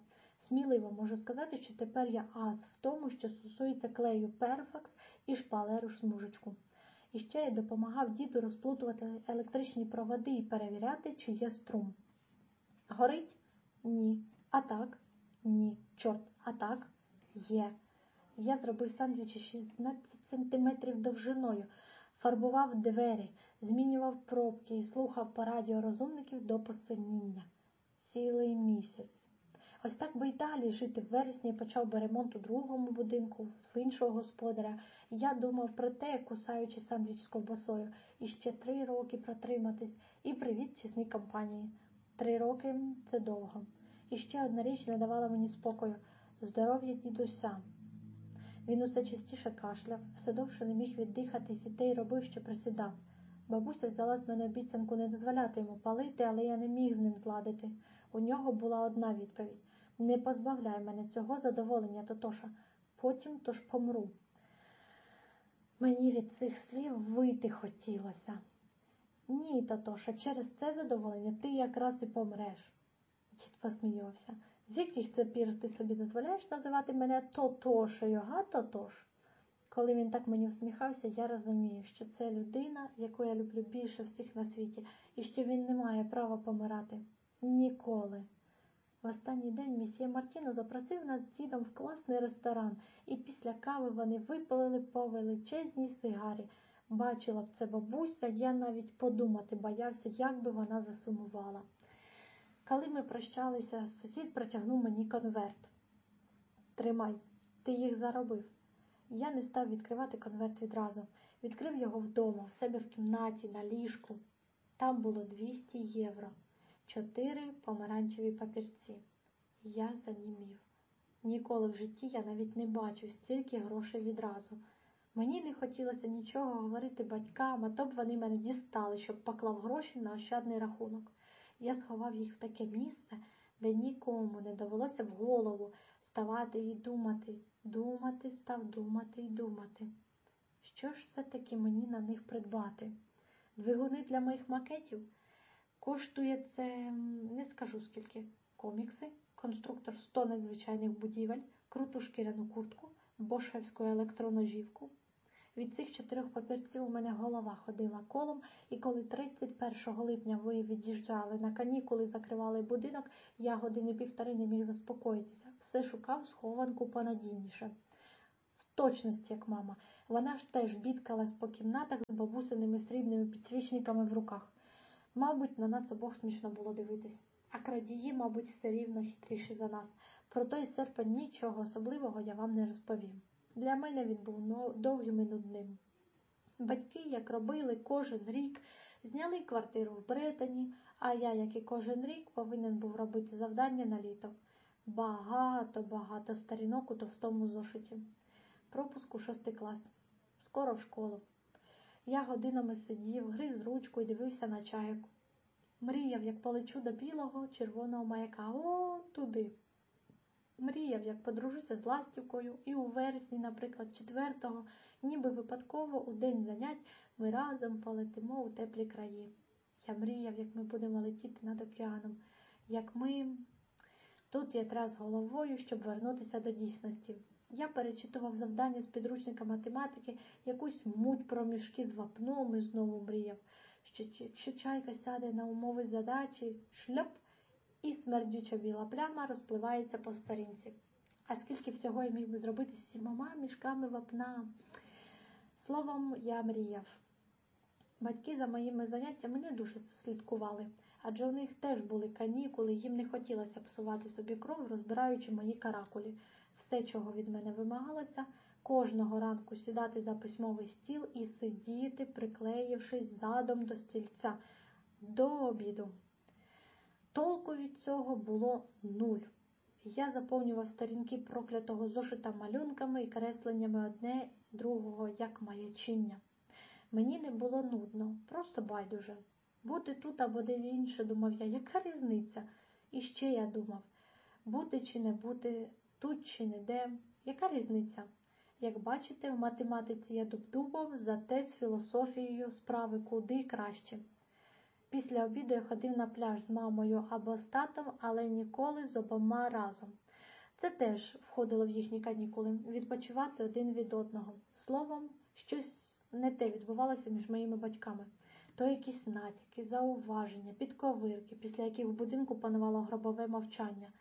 Сміливо можу сказати, що тепер я ас в тому, що стосується клею перфакс і шпалеру смужечку. І ще я допомагав діду розплутувати електричні проводи і перевіряти, чи є струм. Горить? Ні. А так? Ні. Чорт, а так? Є. Я зробив сандвічі 16 сантиметрів довжиною, фарбував двері, змінював пробки і слухав по радіо розумників до посиніння. Цілий місяць. Ось так би й далі жити. В вересні почав би ремонт у другому будинку, в іншого господаря. Я думав про те, кусаючи сандвіч з ковбасою, і ще три роки протриматись, і привіт чесній компанії. Три роки це довго. І ще одна річ не давала мені спокою здоров'я дідуся. Він усе частіше кашляв, все довше не міг віддихатись і те й робив, що присідав. Бабуся взяла з мене обіцянку не дозволяти йому палити, але я не міг з ним зладити. У нього була одна відповідь не позбавляй мене цього задоволення, Тотоша, потім то ж помру. Мені від цих слів вийти хотілося. Ні, Тотоша, через це задоволення ти якраз і помреш. Дід посміявся. З яких це пір ти собі дозволяєш називати мене Тотошею, га, Тотош? Коли він так мені всміхався, я розумію, що це людина, яку я люблю більше всіх на світі, і що він не має права помирати. Ніколи. В останній день місьє Мартіно запросив нас з дідом в класний ресторан, і після кави вони випалили по величезній сигарі. Бачила б це бабуся, я навіть подумати боявся, як би вона засумувала. Коли ми прощалися, сусід протягнув мені конверт. Тримай, ти їх заробив. Я не став відкривати конверт відразу. Відкрив його вдома, в себе в кімнаті, на ліжку. Там було 200 євро, чотири помаранчеві папірці. Я занімів. Ніколи в житті я навіть не бачив стільки грошей відразу. Мені не хотілося нічого говорити батькам, а то б вони мене дістали, щоб поклав гроші на ощадний рахунок. Я сховав їх в таке місце, де нікому не довелося в голову ставати і думати, думати, став думати і думати. Що ж все-таки мені на них придбати? Двигуни для моїх макетів? Коштує це, не скажу скільки, комікси, конструктор 100 надзвичайних будівель, круту шкіряну куртку, бошевську електроножівку. Від цих чотирьох папірців у мене голова ходила колом, і коли 31 липня ви від'їжджали на канікули, закривали будинок, я години півтори не міг заспокоїтися. Все шукав схованку понадійніше. В точності, як мама, вона ж теж бідкалась по кімнатах з бабусиними срібними підсвічниками в руках. Мабуть, на нас обох смішно було дивитись, а крадії, мабуть, все рівно хитріші за нас. Про той серпень нічого особливого я вам не розповім. Для мене він був довгим і нудним. Батьки, як робили кожен рік, зняли квартиру в Бретані, а я, як і кожен рік, повинен був робити завдання на літо. Багато, багато сторінок у товстому зошиті. Пропуск у шостий клас. Скоро в школу. Я годинами сидів, гриз ручку і дивився на чайку. Мріяв, як полечу до білого червоного маяка. О, туди. Мріяв, як подружуся з ластівкою, і у вересні, наприклад, 4-го, ніби випадково у день занять ми разом полетимо у теплі краї. Я мріяв, як ми будемо летіти над океаном, як ми тут якраз головою, щоб вернутися до дійсності. Я перечитував завдання з підручника математики, якусь муть про мішки з вапном і знову мріяв, що якщо чайка сяде на умови задачі, шляп і смердюча біла пляма розпливається по сторінці. А скільки всього я міг би зробити з сімома мішками вапна? Словом, я мріяв. Батьки за моїми заняттями не дуже слідкували, адже у них теж були канікули, їм не хотілося псувати собі кров, розбираючи мої каракулі. Все, чого від мене вимагалося, кожного ранку сідати за письмовий стіл і сидіти, приклеївшись задом до стільця до обіду. Толку від цього було нуль. Я заповнював сторінки проклятого зошита малюнками і кресленнями одне другого, як маячиння. Мені не було нудно, просто байдуже. Бути тут або де інше, думав я, яка різниця? І ще я думав бути чи не бути, тут чи не де, яка різниця? Як бачите, в математиці я дубдубав, зате з філософією справи куди краще. Після обіду я ходив на пляж з мамою або з татом, але ніколи з обома разом. Це теж входило в їхні канікули відпочивати один від одного. Словом, щось не те відбувалося між моїми батьками. То якісь натяки, зауваження, підковирки, після яких в будинку панувало гробове мовчання.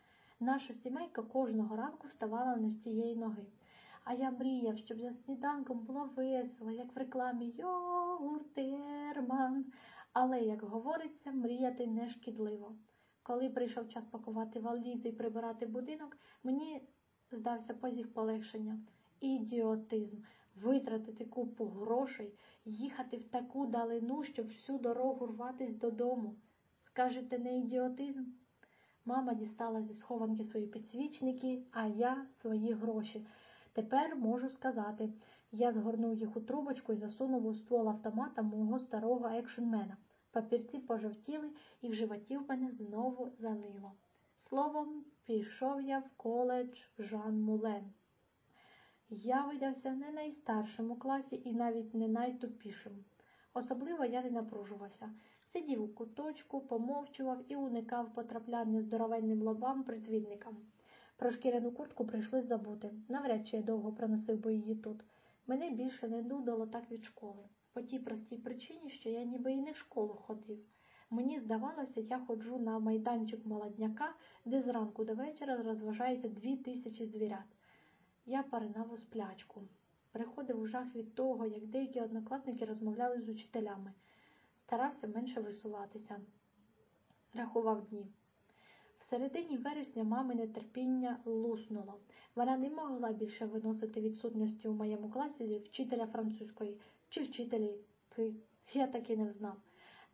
Наша сімейка кожного ранку вставала не з цієї ноги. А я мріяв, щоб за сніданком було весело, як в рекламі Йогурт Ерман. Але, як говориться, мріяти не шкідливо. Коли прийшов час пакувати валізи і прибирати будинок, мені здався позіг полегшення. Ідіотизм витратити купу грошей, їхати в таку далину, щоб всю дорогу рватись додому. Скажете, не ідіотизм? Мама дістала зі схованки свої підсвічники, а я свої гроші. Тепер можу сказати, я згорнув їх у трубочку і засунув у ствол автомата мого старого екшенмена. Папірці пожовтіли, і в животі в мене знову залило. Словом, пішов я в коледж Жан Мулен. Я видався не найстаршим у класі і навіть не найтупішим. Особливо я не напружувався. Сидів у куточку, помовчував і уникав потрапляння здоровенним лобам призвідникам. Про шкіряну куртку прийшлось забути. Навряд чи я довго проносив би її тут. Мене більше не нудило так від школи. По тій простій причині, що я ніби і не в школу ходив. Мені здавалося, я ходжу на майданчик молодняка, де зранку до вечора розважається дві тисячі звірят. Я поринав у сплячку. Приходив у жах від того, як деякі однокласники розмовляли з учителями. Старався менше висуватися. Рахував дні. В середині вересня мамине терпіння луснуло. Вона не могла більше виносити відсутності у моєму класі вчителя французької чи вчительки. Я таки не знав.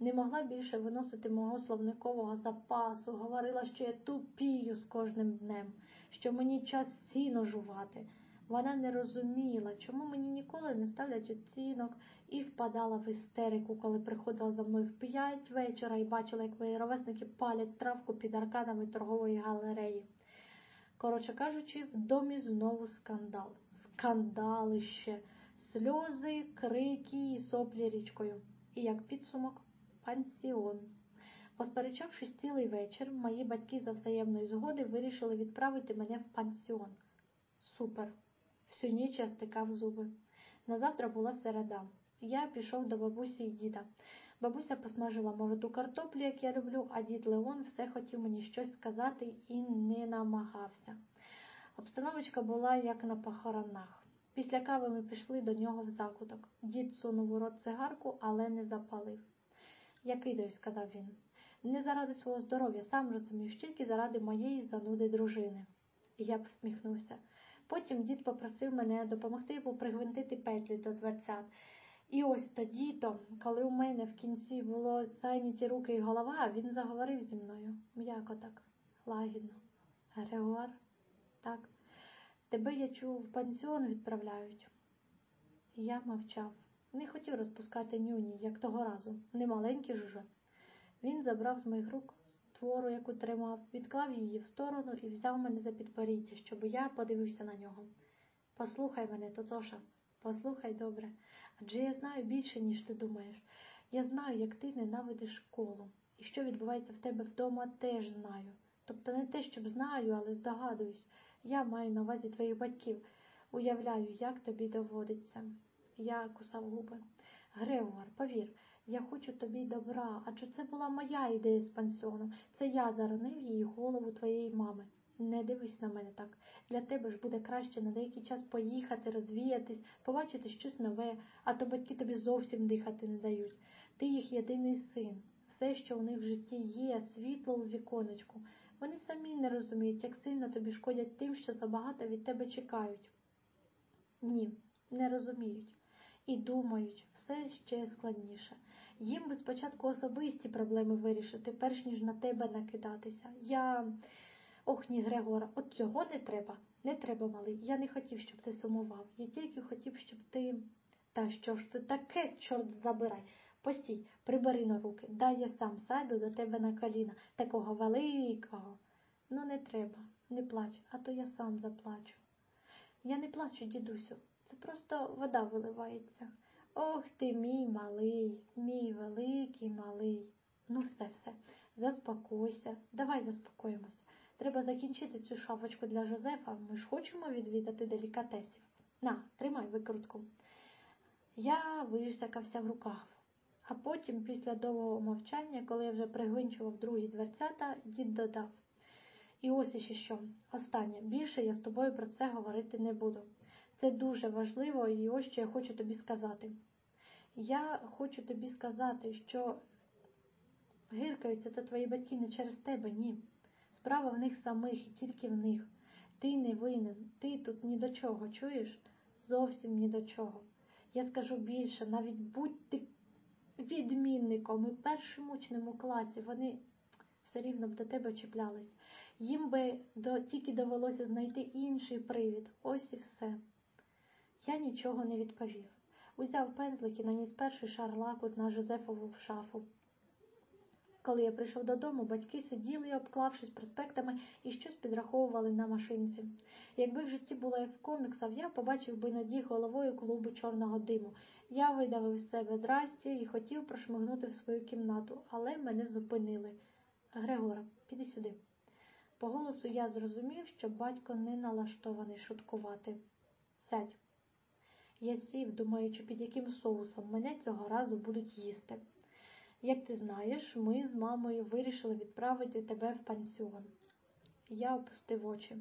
Не могла більше виносити мого словникового запасу, говорила, що я тупію з кожним днем, що мені час сіно жувати. Вона не розуміла, чому мені ніколи не ставлять оцінок, і впадала в істерику, коли приходила за мною в п'ять вечора і бачила, як мої ровесники палять травку під аркадами торгової галереї. Коротше кажучи, в домі знову скандал. Скандалище, сльози, крики і соплі річкою. І як підсумок пансіон. Посперечавшись цілий вечір, мої батьки за взаємної згоди вирішили відправити мене в пансіон. Супер. Всю ніч я стикав зуби. Назавтра була середа. Я пішов до бабусі і діда. Бабуся посмажила молоту картоплю, як я люблю, а дід Леон все хотів мені щось сказати і не намагався. Обстановочка була як на похоронах. Після кави ми пішли до нього в закуток. Дід сунув у рот цигарку, але не запалив. Я кидаю, сказав він. Не заради свого здоров'я, сам розумієш, тільки заради моєї зануди дружини. І я посміхнувся. Потім дід попросив мене допомогти йому пригвинтити петлі до дверцят. І ось тоді, то, коли у мене в кінці було зайняті руки і голова, він заговорив зі мною. М'яко так, лагідно. Грегор, так, тебе я чув, в пансіон відправляють. Я мовчав. Не хотів розпускати нюні, як того разу, не маленький ж уже. Він забрав з моїх рук твору, яку тримав, відклав її в сторону і взяв мене за підборіддя, щоб я подивився на нього. Послухай мене, Тотоша, послухай добре, адже я знаю більше, ніж ти думаєш. Я знаю, як ти ненавидиш школу, і що відбувається в тебе вдома, теж знаю. Тобто не те, щоб знаю, але здогадуюсь. Я маю на увазі твоїх батьків. Уявляю, як тобі доводиться. Я кусав губи. Грегор, повір, я хочу тобі добра, адже це була моя ідея з пансіону. Це я заронив її голову твоєї мами. Не дивись на мене так. Для тебе ж буде краще на деякий час поїхати, розвіятись, побачити щось нове, а то батьки тобі зовсім дихати не дають. Ти їх єдиний син. Все, що у них в житті є, світло у віконечку. Вони самі не розуміють, як сильно тобі шкодять тим, що забагато від тебе чекають. Ні, не розуміють. І думають, все ще складніше. Їм би спочатку особисті проблеми вирішити, перш ніж на тебе накидатися. Я. Ох ні, Грегора, от цього не треба. Не треба, малий. Я не хотів, щоб ти сумував. Я тільки хотів, щоб ти. Та що ж це таке, чорт забирай. Постій, прибери на руки, дай я сам сяду до тебе на коліна, такого великого. Ну, не треба, не плач, а то я сам заплачу. Я не плачу, дідусю, це просто вода виливається. Ох ти, мій малий, мій великий малий. Ну, все, все, заспокойся, давай заспокоїмося. Треба закінчити цю шапочку для Жозефа. Ми ж хочемо відвідати делікатесів. На, тримай викрутку. Я висякався в руках. А потім, після довгого мовчання, коли я вже пригвинчував другі дверцята, дід додав. І ось іще що. Останнє. Більше я з тобою про це говорити не буду. Це дуже важливо, і ось що я хочу тобі сказати. Я хочу тобі сказати, що Гиркаються, то твої батьки не через тебе, ні. Справа в них самих і тільки в них. Ти не винен, ти тут ні до чого, чуєш? Зовсім ні до чого. Я скажу більше, навіть будь ти відмінником і першим учнем у класі, вони все рівно б до тебе чіплялись. Їм би до, тільки довелося знайти інший привід. Ось і все. Я нічого не відповів. Узяв пензлик і наніс перший шар лаку на Жозефову шафу. Коли я прийшов додому, батьки сиділи, обклавшись проспектами, і щось підраховували на машинці. Якби в житті було як в коміксах, я побачив би над їх головою клуби чорного диму. Я видавив з себе здрасті і хотів прошмигнути в свою кімнату, але мене зупинили. Грегора, піди сюди. По голосу я зрозумів, що батько не налаштований шуткувати. Сядь. Я сів, думаючи, під яким соусом мене цього разу будуть їсти. Як ти знаєш, ми з мамою вирішили відправити тебе в пансіон. Я опустив очі.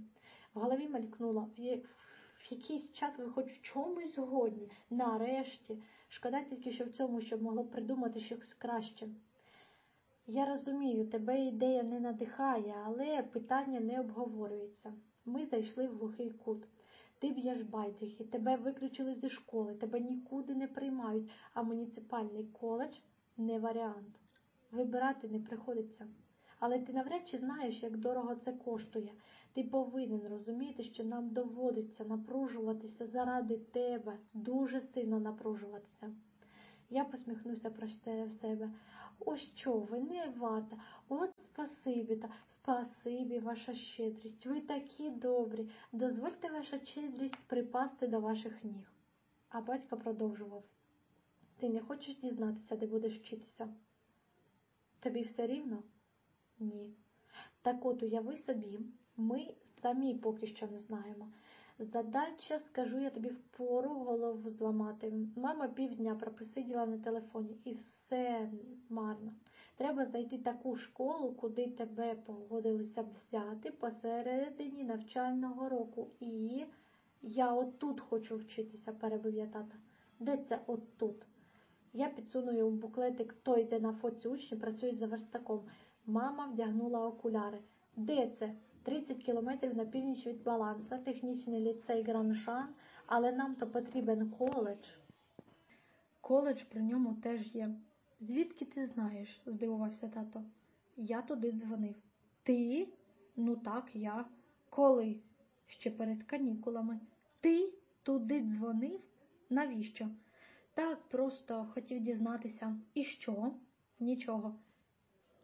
В голові мелькнуло, в якийсь час ви хоч в чомусь згодні. Нарешті. Шкода тільки, що в цьому щоб могло придумати щось краще. Я розумію, тебе ідея не надихає, але питання не обговорюється. Ми зайшли в глухий кут. Ти б'єш байдихи, тебе виключили зі школи, тебе нікуди не приймають, а муніципальний коледж не варіант. Вибирати не приходиться. Але ти навряд чи знаєш, як дорого це коштує. Ти повинен розуміти, що нам доводиться напружуватися заради тебе, дуже сильно напружуватися. Я посміхнуся про себе. Ось що ви не варта. От спасибі та спасибі, ваша щедрість. Ви такі добрі. Дозвольте ваша щедрість припасти до ваших ніг. А батько продовжував. Ти не хочеш дізнатися, де будеш вчитися? Тобі все рівно? Ні. Так от уяви собі, ми самі поки що не знаємо. Задача, скажу я тобі впору голову зламати. Мама півдня прописиділа на телефоні і все марно. Треба знайти таку школу, куди тебе погодилися б взяти посередині навчального року. І я отут хочу вчитися, перебив я тата. Де це отут? Я підсуную йому буклетик той, де на фоці учні працюють за верстаком. Мама вдягнула окуляри. Де це? 30 кілометрів на північ від баланса, технічний ліцей Граншан, але нам то потрібен коледж. Коледж при ньому теж є. Звідки ти знаєш? здивувався тато. Я туди дзвонив. Ти? Ну так, я. Коли? Ще перед канікулами. Ти туди дзвонив? Навіщо? Так, просто хотів дізнатися. І що? Нічого.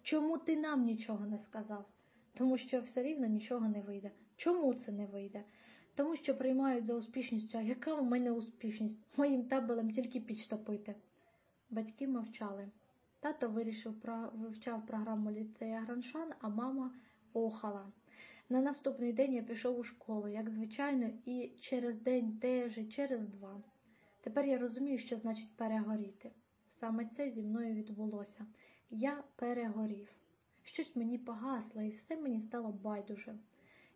Чому ти нам нічого не сказав? Тому що все рівно нічого не вийде. Чому це не вийде? Тому що приймають за успішністю, а яка у мене успішність? Моїм табелем тільки піч топити. Батьки мовчали. Тато вирішив вивчав програму ліцея Граншан, а мама охала. На наступний день я пішов у школу, як звичайно, і через день теж, і через два. Тепер я розумію, що значить перегоріти. Саме це зі мною відбулося. Я перегорів. Щось мені погасло, і все мені стало байдуже.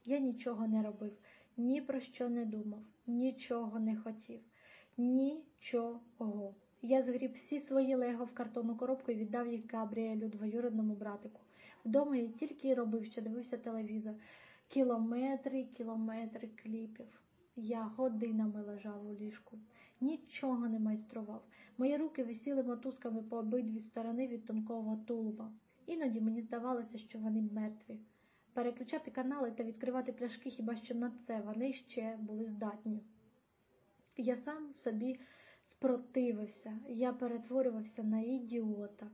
Я нічого не робив, ні про що не думав, нічого не хотів, нічого. Я згріб всі свої лего в картонну коробку і віддав їх Габріелю, двоюродному братику. Вдома я тільки й робив, що дивився телевізор. Кілометри кілометри кліпів. Я годинами лежав у ліжку, нічого не майстрував. Мої руки висіли мотузками по обидві сторони від тонкого тулуба. Іноді мені здавалося, що вони мертві. Переключати канали та відкривати пляшки хіба що на це вони ще були здатні. Я сам собі спротивився, я перетворювався на ідіота.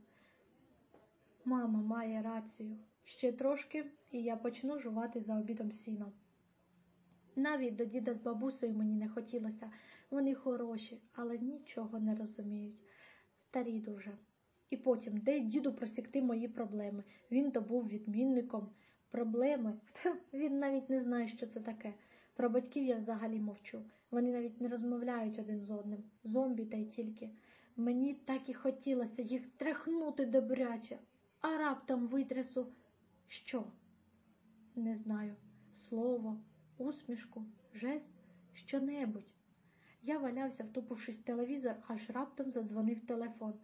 Мама має рацію. Ще трошки, і я почну жувати за обідом сіно. Навіть до діда з бабусею мені не хотілося. Вони хороші, але нічого не розуміють. Старі дуже. І потім, де діду просікти мої проблеми? Він то був відмінником. Проблеми? (laughs) Він навіть не знає, що це таке. Про батьків я взагалі мовчу. Вони навіть не розмовляють один з одним. Зомбі та й тільки. Мені так і хотілося їх тряхнути добряче, а раптом витрясу. Що? Не знаю. Слово, усмішку, жест, що-небудь. Я валявся, втупившись в телевізор, аж раптом задзвонив телефон.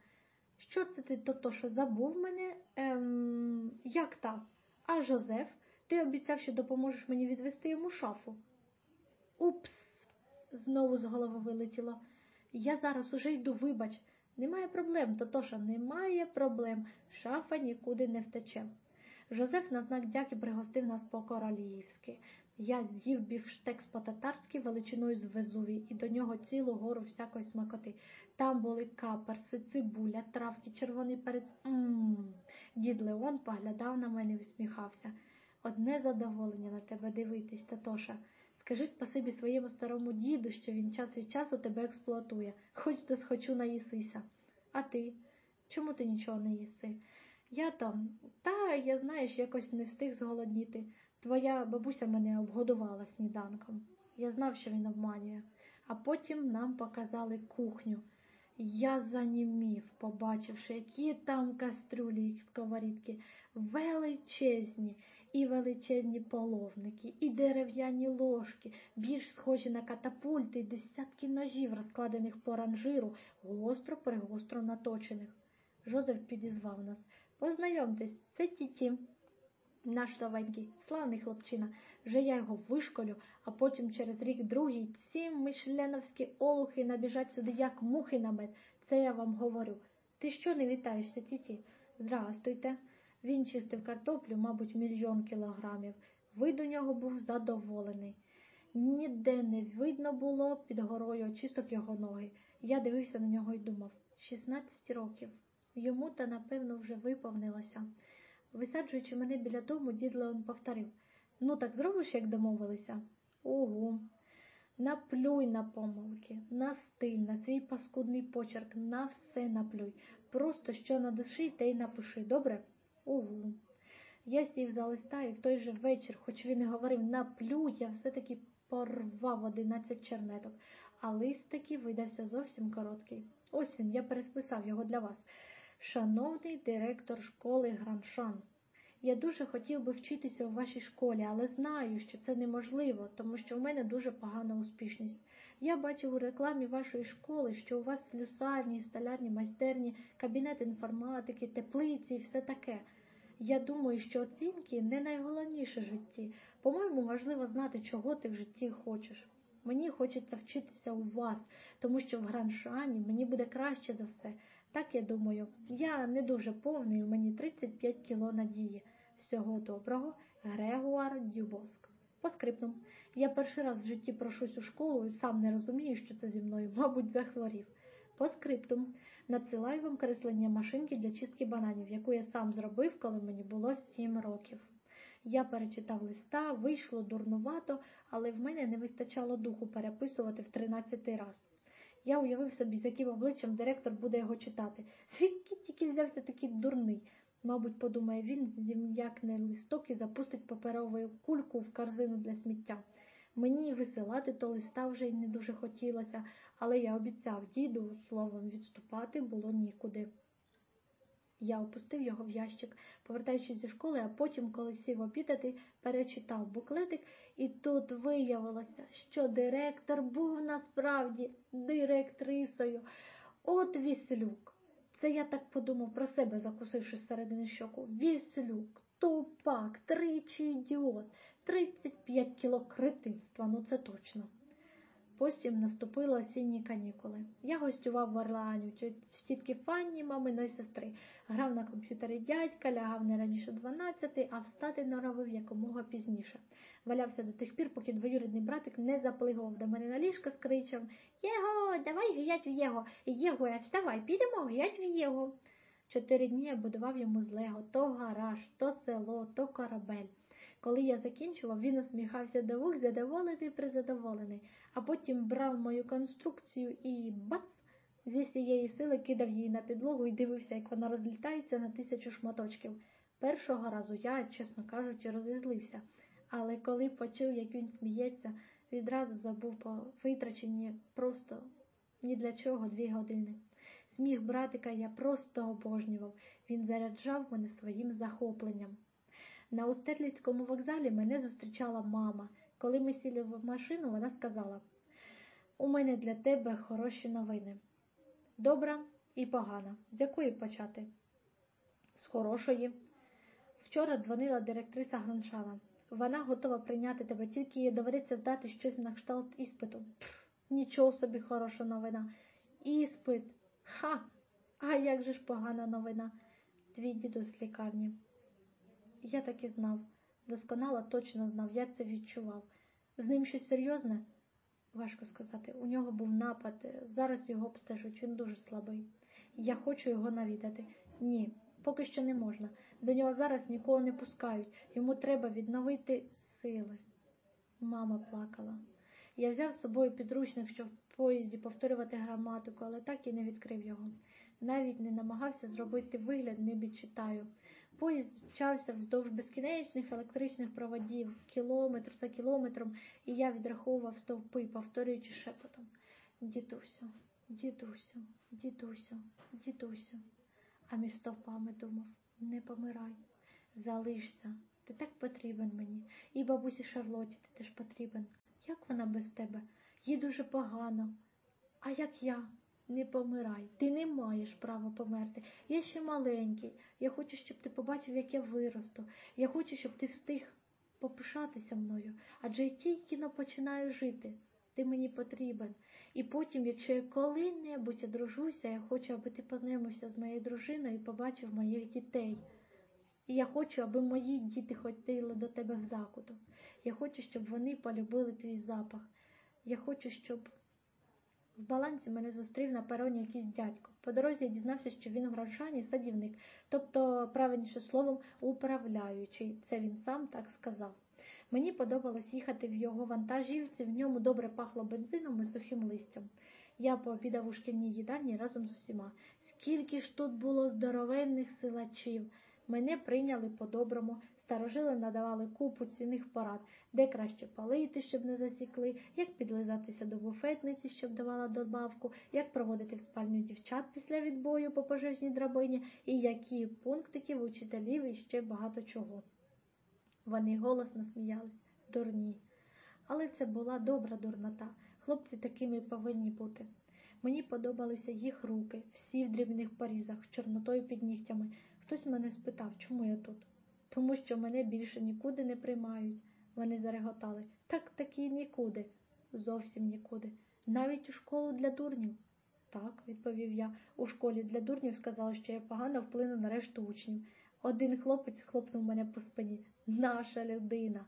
Що це ти то, то що забув мене? Ем, Як так? А Жозеф, ти обіцяв, що допоможеш мені відвести йому шафу. Упс, знову з голови вилетіло. Я зараз уже йду, вибач. Немає проблем, Тотоша, немає проблем. Шафа нікуди не втече. Жозеф на знак дяки пригостив нас по королівськи. Я з'їв бівштекс по-татарськи величиною з Везуві і до нього цілу гору всякої смакоти. Там були каперси, цибуля, травки, червоний перець. Мм. Дід Леон поглядав на мене і усміхався. Одне задоволення на тебе дивитись, Татоша. Скажи спасибі своєму старому діду, що він час від часу тебе експлуатує, хоч ти схочу наїсися. А ти? Чому ти нічого не їси? Я там, та я знаєш, якось не встиг зголодніти. Твоя бабуся мене обгодувала сніданком. Я знав, що він обманює. А потім нам показали кухню. Я занімів, побачивши, які там кастрюлі і сковорідки, величезні, і величезні половники, і дерев'яні ложки, більш схожі на катапульти, і десятки ножів, розкладених по ранжиру, гостро пригостро наточених. Жозеф підізвав нас. Познайомтесь, це Тіті. Наш новенький, славний хлопчина. Вже я його вишколю, а потім через рік другий ці мишленовські олухи набіжать сюди, як мухи на мед. Це я вам говорю. Ти що не вітаєшся, тіті? Здрастуйте. Він чистив картоплю, мабуть, мільйон кілограмів. Вид у нього був задоволений. Ніде не видно було під горою очисток його ноги. Я дивився на нього і думав 16 років. Йому та, напевно, вже виповнилося. Висаджуючи мене біля дому, дід Леон повторив Ну, так зробиш, як домовилися? Угу. Наплюй на помилки, на стиль, на свій паскудний почерк, на все наплюй. Просто що на душі, те й напиши, добре? Угу. Я сів за листа і в той же вечір, хоч він і говорив наплюй, я все-таки порвав одинадцять чернеток, а лист таки видався зовсім короткий. Ось він, я пересписав його для вас. Шановний директор школи Граншан, я дуже хотів би вчитися у вашій школі, але знаю, що це неможливо, тому що в мене дуже погана успішність. Я бачив у рекламі вашої школи, що у вас слюсарні, столярні майстерні, кабінет інформатики, теплиці і все таке. Я думаю, що оцінки не найголовніше в житті. По-моєму, важливо знати, чого ти в житті хочеш. Мені хочеться вчитися у вас, тому що в Граншані мені буде краще за все. Так я думаю, я не дуже повний, мені 35 кіло надії. Всього доброго, Грегуар Дюбоск. По скриптум. Я перший раз в житті прошусь у школу і сам не розумію, що це зі мною, мабуть, захворів. По скриптум. Надсилаю вам креслення машинки для чистки бананів, яку я сам зробив, коли мені було 7 років. Я перечитав листа, вийшло дурнувато, але в мене не вистачало духу переписувати в 13 раз. Я уявив собі, з яким обличчям директор буде його читати. Звідки тільки взявся такий дурний? Мабуть, подумає він, зім'якне листок і запустить паперову кульку в корзину для сміття. Мені висилати то листа вже й не дуже хотілося, але я обіцяв діду, словом, відступати було нікуди. Я опустив його в ящик, повертаючись зі школи, а потім, коли сів обідати, перечитав буклетик, і тут виявилося, що директор був насправді директрисою. От віслюк. Це я так подумав про себе, закусивши середини щоку. Віслюк, тупак, тричі ідіот, 35 кіло кретинства, ну це точно. Потім наступили осінні канікули. Я гостював в Орлеані в тітки Фанні, маминої сестри, грав на комп'ютері дядька, лягав не раніше 12, а встати норовив якомога пізніше. Валявся до тих пір, поки двоюрідний братик не заплигував до мене на ліжко з кричем Єго, давай гиять в Єго, Єго, вставай, підемо гиять в Єго. Чотири дні я будував йому з Лего то гараж, то село, то корабель. Коли я закінчував, він усміхався до вух, задоволений, призадоволений, а потім брав мою конструкцію і бац! Зі всієї сили кидав її на підлогу і дивився, як вона розлітається на тисячу шматочків. Першого разу я, чесно кажучи, розізлився, але коли почув, як він сміється, відразу забув по витраченні просто ні для чого дві години. Сміх братика я просто обожнював, він заряджав мене своїм захопленням. На Устерліцькому вокзалі мене зустрічала мама. Коли ми сіли в машину, вона сказала: У мене для тебе хороші новини. Добра і погана. З якої почати? З хорошої. Вчора дзвонила директриса Гроншала. Вона готова прийняти тебе, тільки їй доведеться здати щось на кшталт іспиту. Пф, нічого собі хороша новина. Іспит. Ха! А як же ж погана новина? Твій дідусь з лікарні. Я так і знав. Досконало точно знав, я це відчував. З ним щось серйозне? Важко сказати. У нього був напад. Зараз його обстежують, він дуже слабий. Я хочу його навідати. Ні, поки що не можна. До нього зараз нікого не пускають. Йому треба відновити сили. Мама плакала. Я взяв з собою підручник, щоб в поїзді повторювати граматику, але так і не відкрив його. Навіть не намагався зробити вигляд, ніби читаю. Поїзд мчався вздовж безкінечних електричних проводів, кілометр за кілометром, і я відраховував стовпи, повторюючи шепотом Дідусю, дідусю, дідусю, дідусю. А між стовпами думав не помирай, залишся. Ти так потрібен мені. І бабусі Шарлоті ти теж потрібен. Як вона без тебе? Їй дуже погано. А як я? Не помирай, ти не маєш права померти. Я ще маленький. Я хочу, щоб ти побачив, як я виросту. Я хочу, щоб ти встиг попишатися мною. Адже я тільки починаю жити. Ти мені потрібен. І потім, якщо я коли-небудь одружуся, я хочу, аби ти познайомився з моєю дружиною і побачив моїх дітей. І я хочу, аби мої діти ходили до тебе в закуток. Я хочу, щоб вони полюбили твій запах. Я хочу, щоб в балансі мене зустрів на пероні якийсь дядько. По дорозі я дізнався, що він в Граншані садівник, тобто, правильніше словом, управляючий. Це він сам так сказав. Мені подобалось їхати в його вантажівці, в ньому добре пахло бензином і сухим листям. Я пообідав у шкільній їдальні разом з усіма. Скільки ж тут було здоровенних силачів. Мене прийняли по-доброму, старожили надавали купу цінних порад, де краще палити, щоб не засікли, як підлизатися до буфетниці, щоб давала добавку, як проводити в спальню дівчат після відбою по пожежній драбині, і які пунктики в учителів і ще багато чого. Вони голосно сміялись, дурні. Але це була добра дурнота. Хлопці такими повинні бути. Мені подобалися їх руки, всі в дрібних порізах, з чорнотою під нігтями. Хтось мене спитав, чому я тут? Тому що мене більше нікуди не приймають. Вони зареготали. Так таки нікуди, зовсім нікуди. Навіть у школу для дурнів. Так, відповів я. У школі для дурнів сказали, що я погано вплину на решту учнів. Один хлопець хлопнув мене по спині. Наша людина.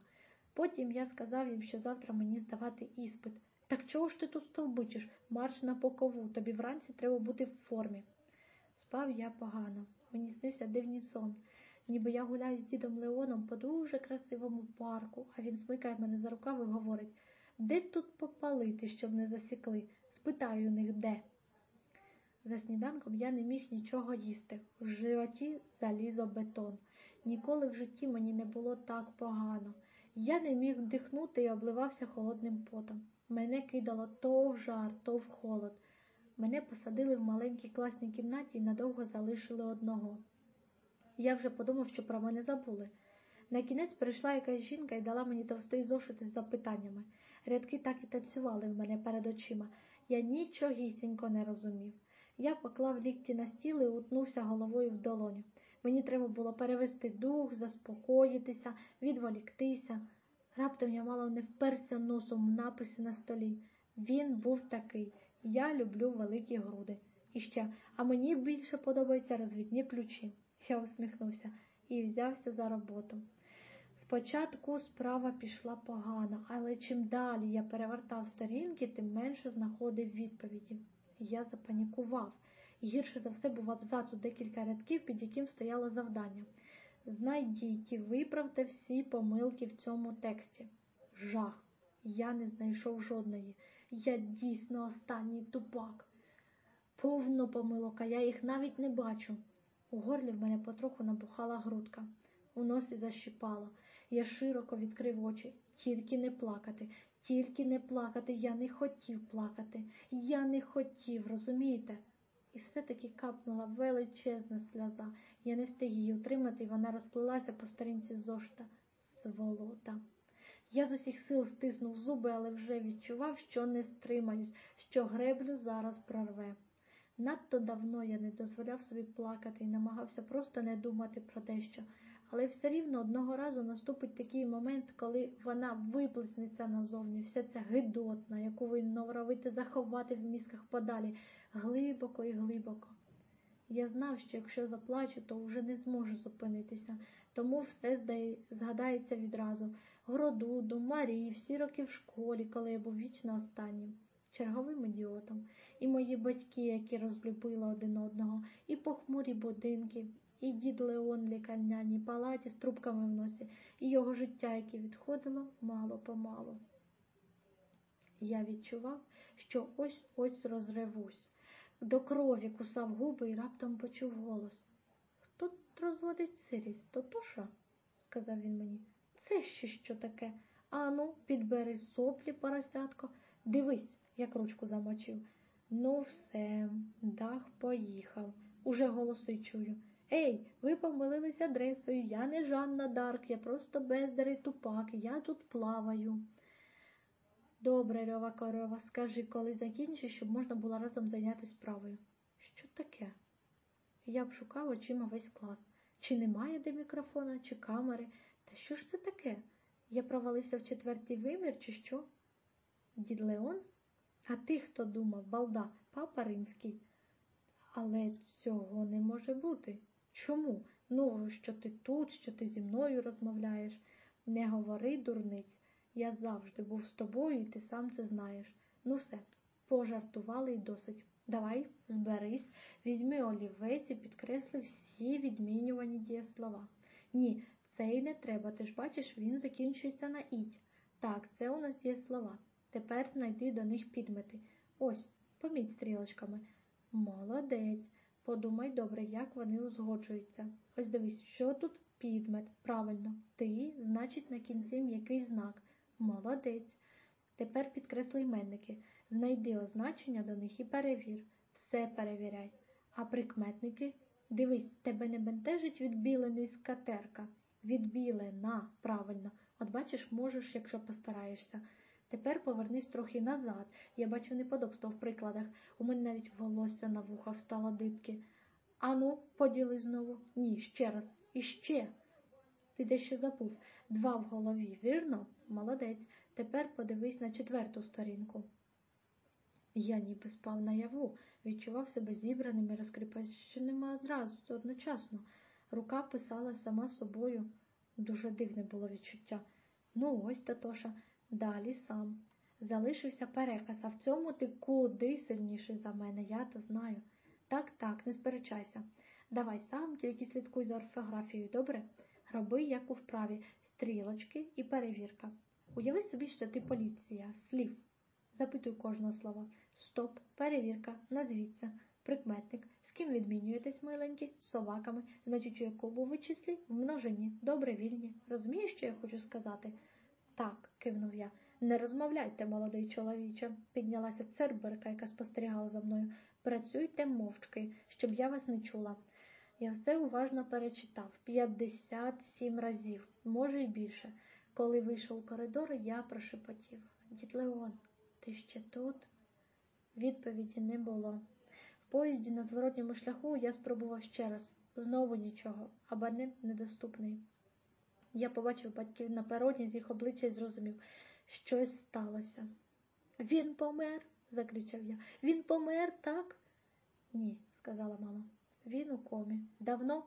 Потім я сказав їм, що завтра мені здавати іспит. Так чого ж ти тут стовбичиш? Марш на покову, тобі вранці треба бути в формі. Спав я погано. Мені снився дивний сон, ніби я гуляю з дідом Леоном по дуже красивому парку, а він смикає мене за рукав і говорить де тут попалити, щоб не засікли? Спитаю у них де. За сніданком я не міг нічого їсти. В животі залізобетон. Ніколи в житті мені не було так погано. Я не міг вдихнути і обливався холодним потом. Мене кидало то в жар, то в холод. Мене посадили в маленькій класній кімнаті і надовго залишили одного. Я вже подумав, що про мене забули. На кінець прийшла якась жінка і дала мені товстий зошит із запитаннями. Рядки так і танцювали в мене перед очима. Я нічогісінько не розумів. Я поклав лікті на стіл і утнувся головою в долоню. Мені треба було перевести дух, заспокоїтися, відволіктися. Раптом я мало не вперся носом в написи на столі. Він був такий. Я люблю великі груди. І ще, а мені більше подобаються розвідні ключі. Я усміхнувся і взявся за роботу. Спочатку справа пішла погано, але чим далі я перевертав сторінки, тим менше знаходив відповіді. Я запанікував. Гірше за все був абзац декілька рядків, під яким стояло завдання. Знайдіть і виправте всі помилки в цьому тексті. Жах. Я не знайшов жодної. Я дійсно останній тупак. Повно помилок, а я їх навіть не бачу. У горлі в мене потроху набухала грудка, у носі защипало. Я широко відкрив очі, тільки не плакати, тільки не плакати. Я не хотів плакати. Я не хотів, розумієте? І все-таки капнула величезна сльоза. Я не встиг її утримати, і вона розплилася по сторінці зошита. Сволота. Я з усіх сил стиснув зуби, але вже відчував, що не стримаюсь, що греблю зараз прорве. Надто давно я не дозволяв собі плакати і намагався просто не думати про дещо. Але все рівно одного разу наступить такий момент, коли вона виплеснеться назовні, вся ця гидотна, яку ви норовите заховати в мізках подалі, глибоко і глибоко. Я знав, що якщо заплачу, то вже не зможу зупинитися, тому все згадається відразу. Гродуду, Марії, всі роки в школі, коли я був вічно останнім, черговим ідіотом, і мої батьки, які розлюбили один одного, і похмурі будинки, і дід Леон лікарняній палаті з трубками в носі, і його життя, яке відходило мало помалу. Я відчував, що ось ось розревусь. До крові кусав губи і раптом почув голос. Хто розводить сирість? Тотоша? сказав він мені. Це ще що таке? Ану, підбери соплі, поросятко. Дивись, як ручку замочив. Ну, все, дах поїхав. Уже голоси чую. Ей, ви помилились адресою, я не Жанна Дарк, я просто бездарий тупак, я тут плаваю. Добре, Льова корова, скажи, коли закінчиш, щоб можна було разом зайнятися справою. Що таке? Я обшукав очима весь клас. Чи немає де мікрофона, чи камери? Та що ж це таке? Я провалився в четвертий вимір, чи що? Дід Леон? А ти хто думав, балда, папа римський? Але цього не може бути. Чому? Ну, що ти тут, що ти зі мною розмовляєш? Не говори, дурниць. Я завжди був з тобою, і ти сам це знаєш. Ну все, пожартували й досить. Давай, зберись, візьми олівець і підкресли всі відмінювані дієслова. Ні, цей не треба, ти ж бачиш, він закінчується на іть. Так, це у нас дієслова. Тепер знайди до них підмети. Ось, поміть стрілочками. Молодець. Подумай добре, як вони узгоджуються. Ось дивись, що тут підмет. Правильно, ти, значить, на кінці м'який знак. Молодець. Тепер підкресли іменники. Знайди означення до них і перевір. Все перевіряй. А прикметники? Дивись, тебе не бентежить відбілений скатерка. Відбілена, правильно. От бачиш, можеш, якщо постараєшся. Тепер повернись трохи назад. Я бачу неподобство в прикладах. У мене навіть волосся на вуха встало дибки. Ану, поділи знову. Ні, ще раз. І ще. Ти дещо забув. Два в голові, вірно? Молодець. Тепер подивись на четверту сторінку. Я ніби спав наяву, відчував себе зібраним і розкріпаченим одразу одночасно. Рука писала сама собою. Дуже дивне було відчуття. Ну, ось Татоша, далі сам. Залишився переказ, а в цьому ти куди сильніший за мене, я то знаю. Так, так, не сперечайся. Давай сам, тільки слідкуй за орфографією, добре? Роби, як у вправі, стрілочки і перевірка. Уяви собі, що ти поліція, слів. Запитуй кожного слова. Стоп, перевірка, назвіться, прикметник. З ким відмінюєтесь, миленькі? З собаками. Значить, у якому ви числі? В множині. Добре, вільні. Розумієш, що я хочу сказати? Так, кивнув я. Не розмовляйте, молодий чоловіче, піднялася церберка, яка спостерігала за мною. Працюйте мовчки, щоб я вас не чула. Я все уважно перечитав 57 разів, може й більше. Коли вийшов у коридор, я прошепотів. Дід Леон, ти ще тут? Відповіді не було. В поїзді на зворотньому шляху я спробував ще раз. Знову нічого, абонент недоступний. Я побачив батьків на пероні з їх обличчя і зрозумів, щось сталося. Він помер, закричав я. Він помер, так? Ні, сказала мама. Він у комі. Давно,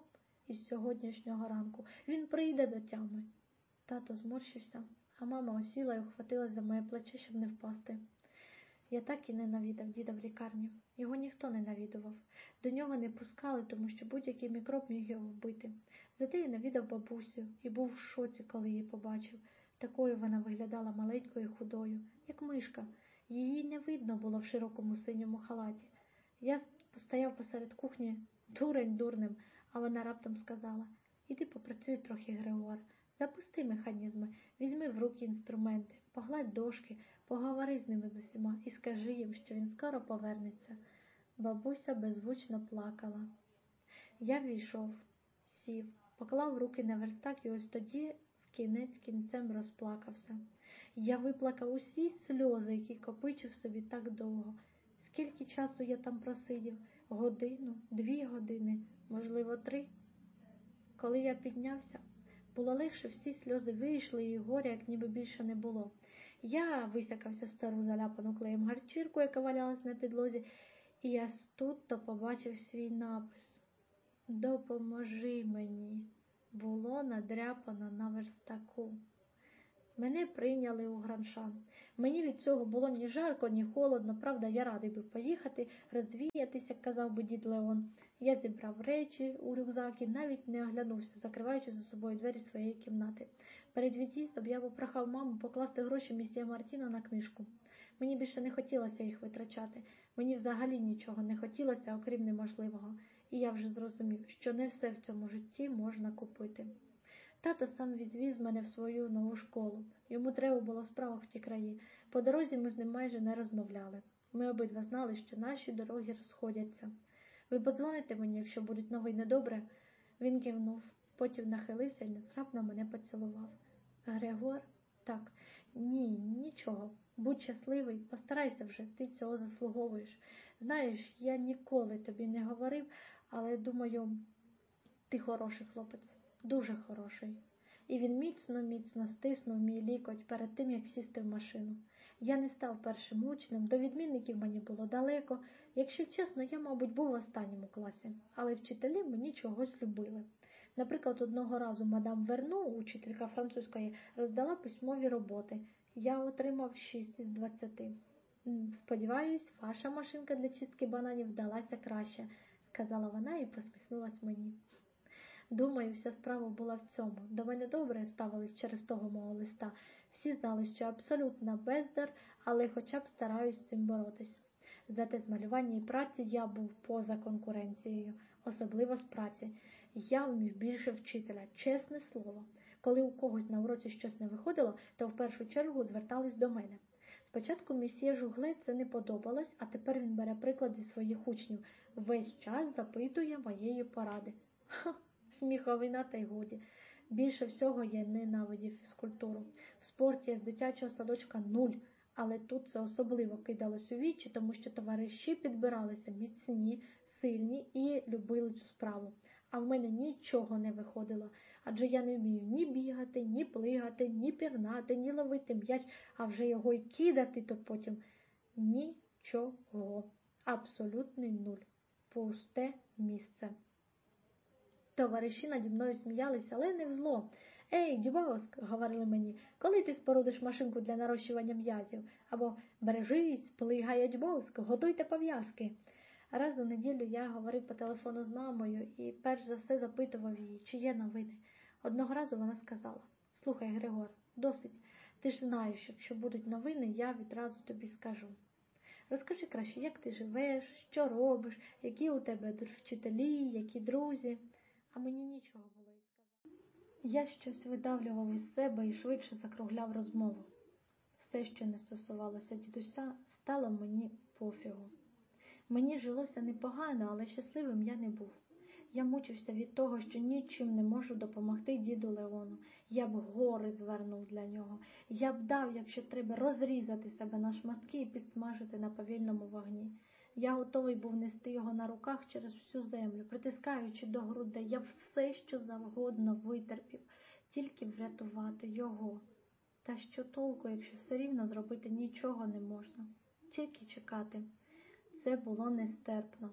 із сьогоднішнього ранку. Він прийде до тями. Тато зморщився, а мама осіла і ухватилась за моє плече, щоб не впасти. Я так і не навідав діда в лікарні. Його ніхто не навідував. До нього не пускали, тому що будь-який мікроб міг його вбити. Зате я навідав бабусю і був в шоці, коли її побачив. Такою вона виглядала маленькою і худою, як мишка. Її не видно було в широкому синьому халаті. Я постояв посеред кухні дурень дурним, а вона раптом сказала Іди попрацюй трохи, Григор. Запусти механізми, візьми в руки інструменти, погладь дошки, поговори з ними з усіма і скажи їм, що він скоро повернеться. Бабуся беззвучно плакала. Я війшов, сів, поклав руки на верстак і ось тоді в кінець кінцем розплакався. Я виплакав усі сльози, які копичив собі так довго. Скільки часу я там просидів, годину, дві години, можливо, три. Коли я піднявся, було легше, всі сльози вийшли, і горя як ніби більше не було. Я висякався стару заляпану клеєм гарчірку, яка валялась на підлозі, і я тут то побачив свій напис Допоможи мені. Було надряпано на верстаку. Мене прийняли у граншан. Мені від цього було ні жарко, ні холодно. Правда, я радий би поїхати, розвіятися, казав би дід Леон. Я зібрав речі у рюкзак і навіть не оглянувся, закриваючи за собою двері своєї кімнати. Перед від'їздом я попрохав маму покласти гроші місія Мартіна на книжку. Мені більше не хотілося їх витрачати. Мені взагалі нічого не хотілося, окрім неможливого. І я вже зрозумів, що не все в цьому житті можна купити. Тато сам відвіз мене в свою нову школу. Йому треба було в справах в ті краї. По дорозі ми з ним майже не розмовляли. Ми обидва знали, що наші дороги розходяться. Ви подзвоните мені, якщо будуть новини добре? Він кивнув, потім нахилився і незграбно мене поцілував. Григор? Так, ні, нічого. Будь щасливий, постарайся вже, ти цього заслуговуєш. Знаєш, я ніколи тобі не говорив, але думаю, ти хороший хлопець, дуже хороший. І він міцно, міцно стиснув мій лікоть перед тим, як сісти в машину. Я не став першим учнем, до відмінників мені було далеко. Якщо чесно, я, мабуть, був в останньому класі, але вчителі мені чогось любили. Наприклад, одного разу мадам Верну, учителька французької, роздала письмові роботи. Я отримав 6 із 20. Сподіваюсь, ваша машинка для чистки бананів вдалася краще, сказала вона і посміхнулась мені. Думаю, вся справа була в цьому. До мене добре ставились через того мого листа. Всі знали, що абсолютно бездар, але хоча б стараюсь з цим боротись. Зате з малювання і праці я був поза конкуренцією, особливо з праці. Я вмів більше вчителя, чесне слово. Коли у когось на уроці щось не виходило, то в першу чергу звертались до мене. Спочатку місьє Жугле це не подобалось, а тепер він бере приклад зі своїх учнів. Весь час запитує моєї поради. Ха, сміховина та й годі. Більше всього я ненавидів фізкультуру. В спорті з дитячого садочка нуль, але тут це особливо кидалось у вічі, тому що товариші підбиралися міцні, сильні і любили цю справу. А в мене нічого не виходило, адже я не вмію ні бігати, ні плигати, ні пірнати, ні ловити м'яч, а вже його й кидати, то потім нічого. Абсолютний нуль. Пусте місце. Товариші наді мною сміялися, але не в зло. Ей, Дюбовськ, говорили мені, коли ти спорудиш машинку для нарощування м'язів, або бережись, плигає Дюбовськ, готуйте пов'язки. Раз у неділю я говорив по телефону з мамою і перш за все запитував її, чи є новини. Одного разу вона сказала Слухай, Григор, досить. Ти ж знаєш, якщо будуть новини, я відразу тобі скажу. Розкажи краще, як ти живеш, що робиш, які у тебе вчителі, які друзі, а мені нічого було й сказати. Я щось видавлював із себе і швидше закругляв розмову. Все, що не стосувалося дідуся, стало мені пофігу. Мені жилося непогано, але щасливим я не був. Я мучився від того, що нічим не можу допомогти діду Леону. Я б гори звернув для нього. Я б дав, якщо треба, розрізати себе на шматки і підсмажити на повільному вогні. Я готовий був нести його на руках через всю землю, притискаючи до грудей. Я все, що завгодно витерпів, тільки врятувати його. Та що толку, якщо все рівно зробити нічого не можна, тільки чекати. Це було нестерпно.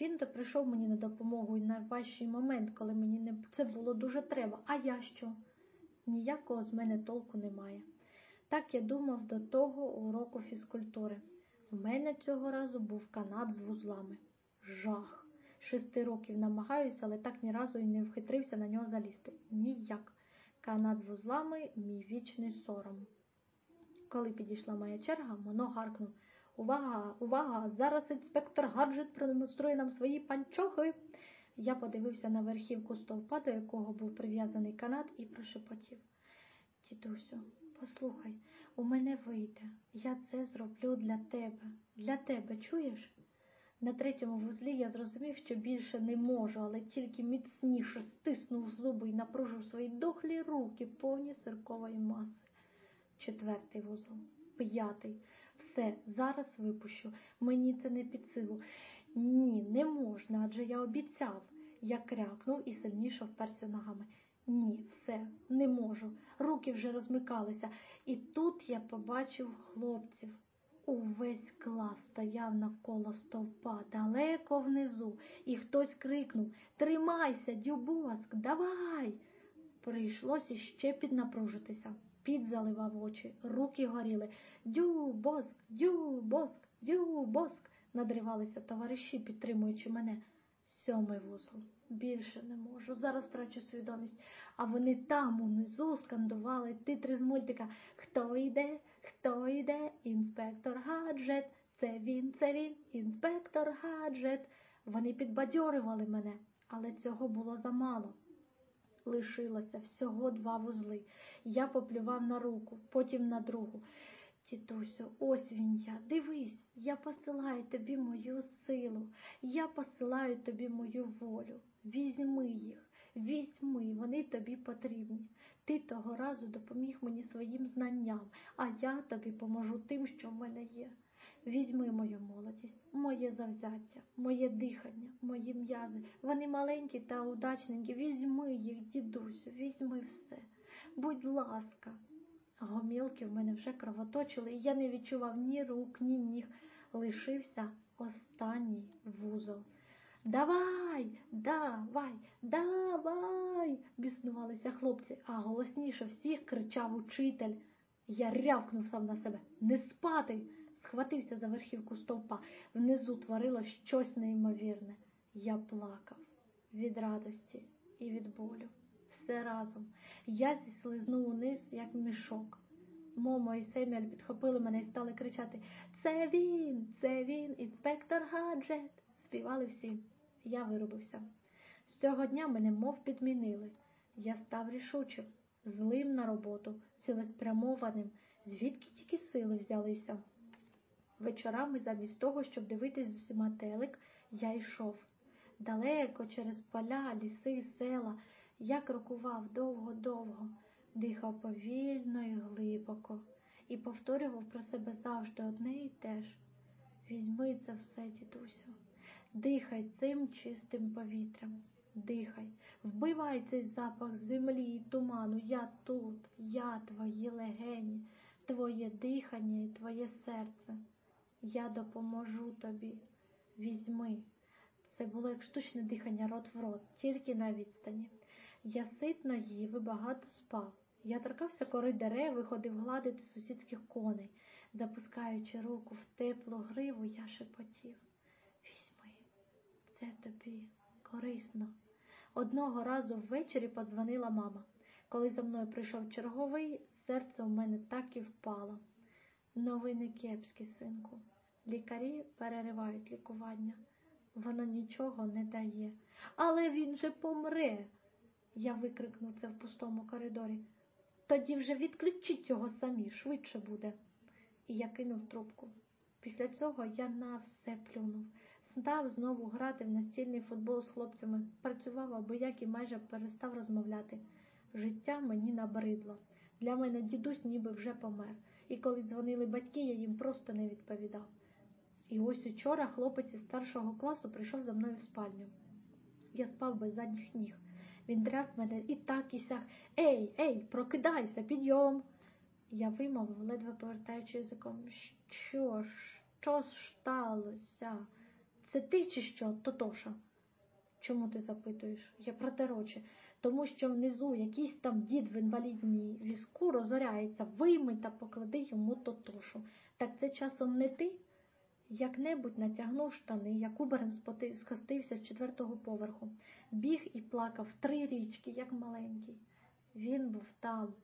Він то прийшов мені на допомогу і найважчий момент, коли мені не це було дуже треба. А я що? Ніякого з мене толку немає. Так я думав до того уроку фізкультури. В мене цього разу був канат з вузлами. Жах. Шести років намагаюся, але так ні разу і не вхитрився на нього залізти. Ніяк. Канат з вузлами мій вічний сором. Коли підійшла моя черга, Моно гаркнув Увага, увага! Зараз інспектор гаджет продемонструє нам свої панчохи. Я подивився на верхівку стовпа, до якого був прив'язаний канат, і прошепотів. Дідусю, послухай, у мене вийде. Я це зроблю для тебе. Для тебе, чуєш? На третьому вузлі я зрозумів, що більше не можу, але тільки міцніше стиснув зуби і напружив свої дохлі руки, повні сиркової маси. Четвертий вузол, п'ятий. Все, зараз випущу. Мені це не під силу. Ні, не можна, адже я обіцяв. Я крякнув і сильніше вперся ногами. Ні, все, не можу. Руки вже розмикалися. І тут я побачив хлопців. Увесь клас стояв навколо стовпа, далеко внизу, і хтось крикнув Тримайся, дюбоск, давай. Прийшлося ще піднапружитися. Під заливав очі, руки горіли. Дюбоск, дюбоск, дюбоск. Надривалися товариші, підтримуючи мене. Сьомий вузол. Більше не можу. Зараз втрачу свідомість. А вони там унизу скандували титри з мультика Хто йде? Хто йде? Інспектор Гаджет. Це він, це він, інспектор Гаджет. Вони підбадьорювали мене, але цього було замало. Лишилося всього два вузли. Я поплював на руку, потім на другу. Тітусю, ось він я. Дивись, я посилаю тобі мою силу, я посилаю тобі мою волю. Візьми їх, візьми, вони тобі потрібні. Ти того разу допоміг мені своїм знанням, а я тобі поможу тим, що в мене є. Візьми мою молодість, моє завзяття, моє дихання, мої м'язи. Вони маленькі та удачненькі. Візьми їх, дідусю, візьми все. Будь ласка. Гомілки в мене вже кровоточили, і я не відчував ні рук, ні ніг. Лишився останній вузол. Давай, давай, давай, біснувалися хлопці, а голосніше всіх кричав учитель. Я рявкнув сам на себе не спати. Схватився за верхівку стовпа. Внизу творило щось неймовірне. Я плакав від радості і від болю. Все разом. Я зіслизнув униз, як мішок. Момо і Семюель підхопили мене і стали кричати Це він, це він, інспектор Гаджет. Співали всі. Я вирубився. З цього дня мене мов підмінили. Я став рішучим, злим на роботу, цілеспрямованим, звідки тільки сили взялися. Вечорами, замість того, щоб дивитись усіма телек, я йшов. Далеко через поля, ліси села. Я крокував довго-довго, дихав повільно і глибоко і повторював про себе завжди одне і те ж. Візьми це все, дідусю, дихай цим чистим повітрям, дихай, вбивай цей запах землі і туману. Я тут, я твої легені, твоє дихання і твоє серце. Я допоможу тобі. Візьми. Це було як штучне дихання рот в рот, тільки на відстані. Я ситно їв і багато спав. Я торкався кори дерев, виходив гладити сусідських коней. Запускаючи руку в теплу гриву, я шепотів. Візьми, це тобі корисно. Одного разу ввечері подзвонила мама. Коли за мною прийшов черговий, серце у мене так і впало. Новини кепські, синку. Лікарі переривають лікування. Воно нічого не дає. Але він же помре. Я викрикнув це в пустому коридорі. Тоді вже відключіть його самі, швидше буде. І я кинув трубку. Після цього я на все плюнув. Став знову грати в настільний футбол з хлопцями, працював аби як і майже перестав розмовляти. Життя мені набридло. Для мене дідусь ніби вже помер, і коли дзвонили батьки, я їм просто не відповідав. І ось учора хлопець із старшого класу прийшов за мною в спальню. Я спав без задніх ніг. Він тряс мене і так і сяк. Ей, ей, прокидайся, підйом. Я вимовив, ледве повертаючи язиком. Що ж, що сталося? Це ти чи що, Тотоша? Чому ти запитуєш? Я протероче. Тому що внизу якийсь там дід в інвалідній візку розоряється, вийми та поклади йому Тотошу. Так це часом не ти? Як-небудь натягнув штани, я кубарем скостився з четвертого поверху, біг і плакав три річки, як маленький. Він був там,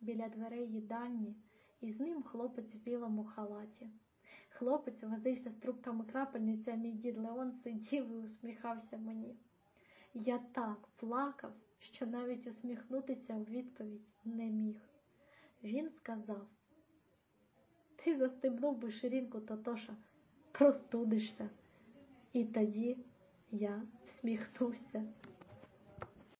біля дверей їдальні, і з ним хлопець в білому халаті. Хлопець возився з трубками крапельниці, а мій дід Леон сидів і усміхався мені. Я так плакав, що навіть усміхнутися у відповідь не міг. Він сказав: Ти застебнув би ширинку Тотоша простудишся. І тоді я всміхнувся.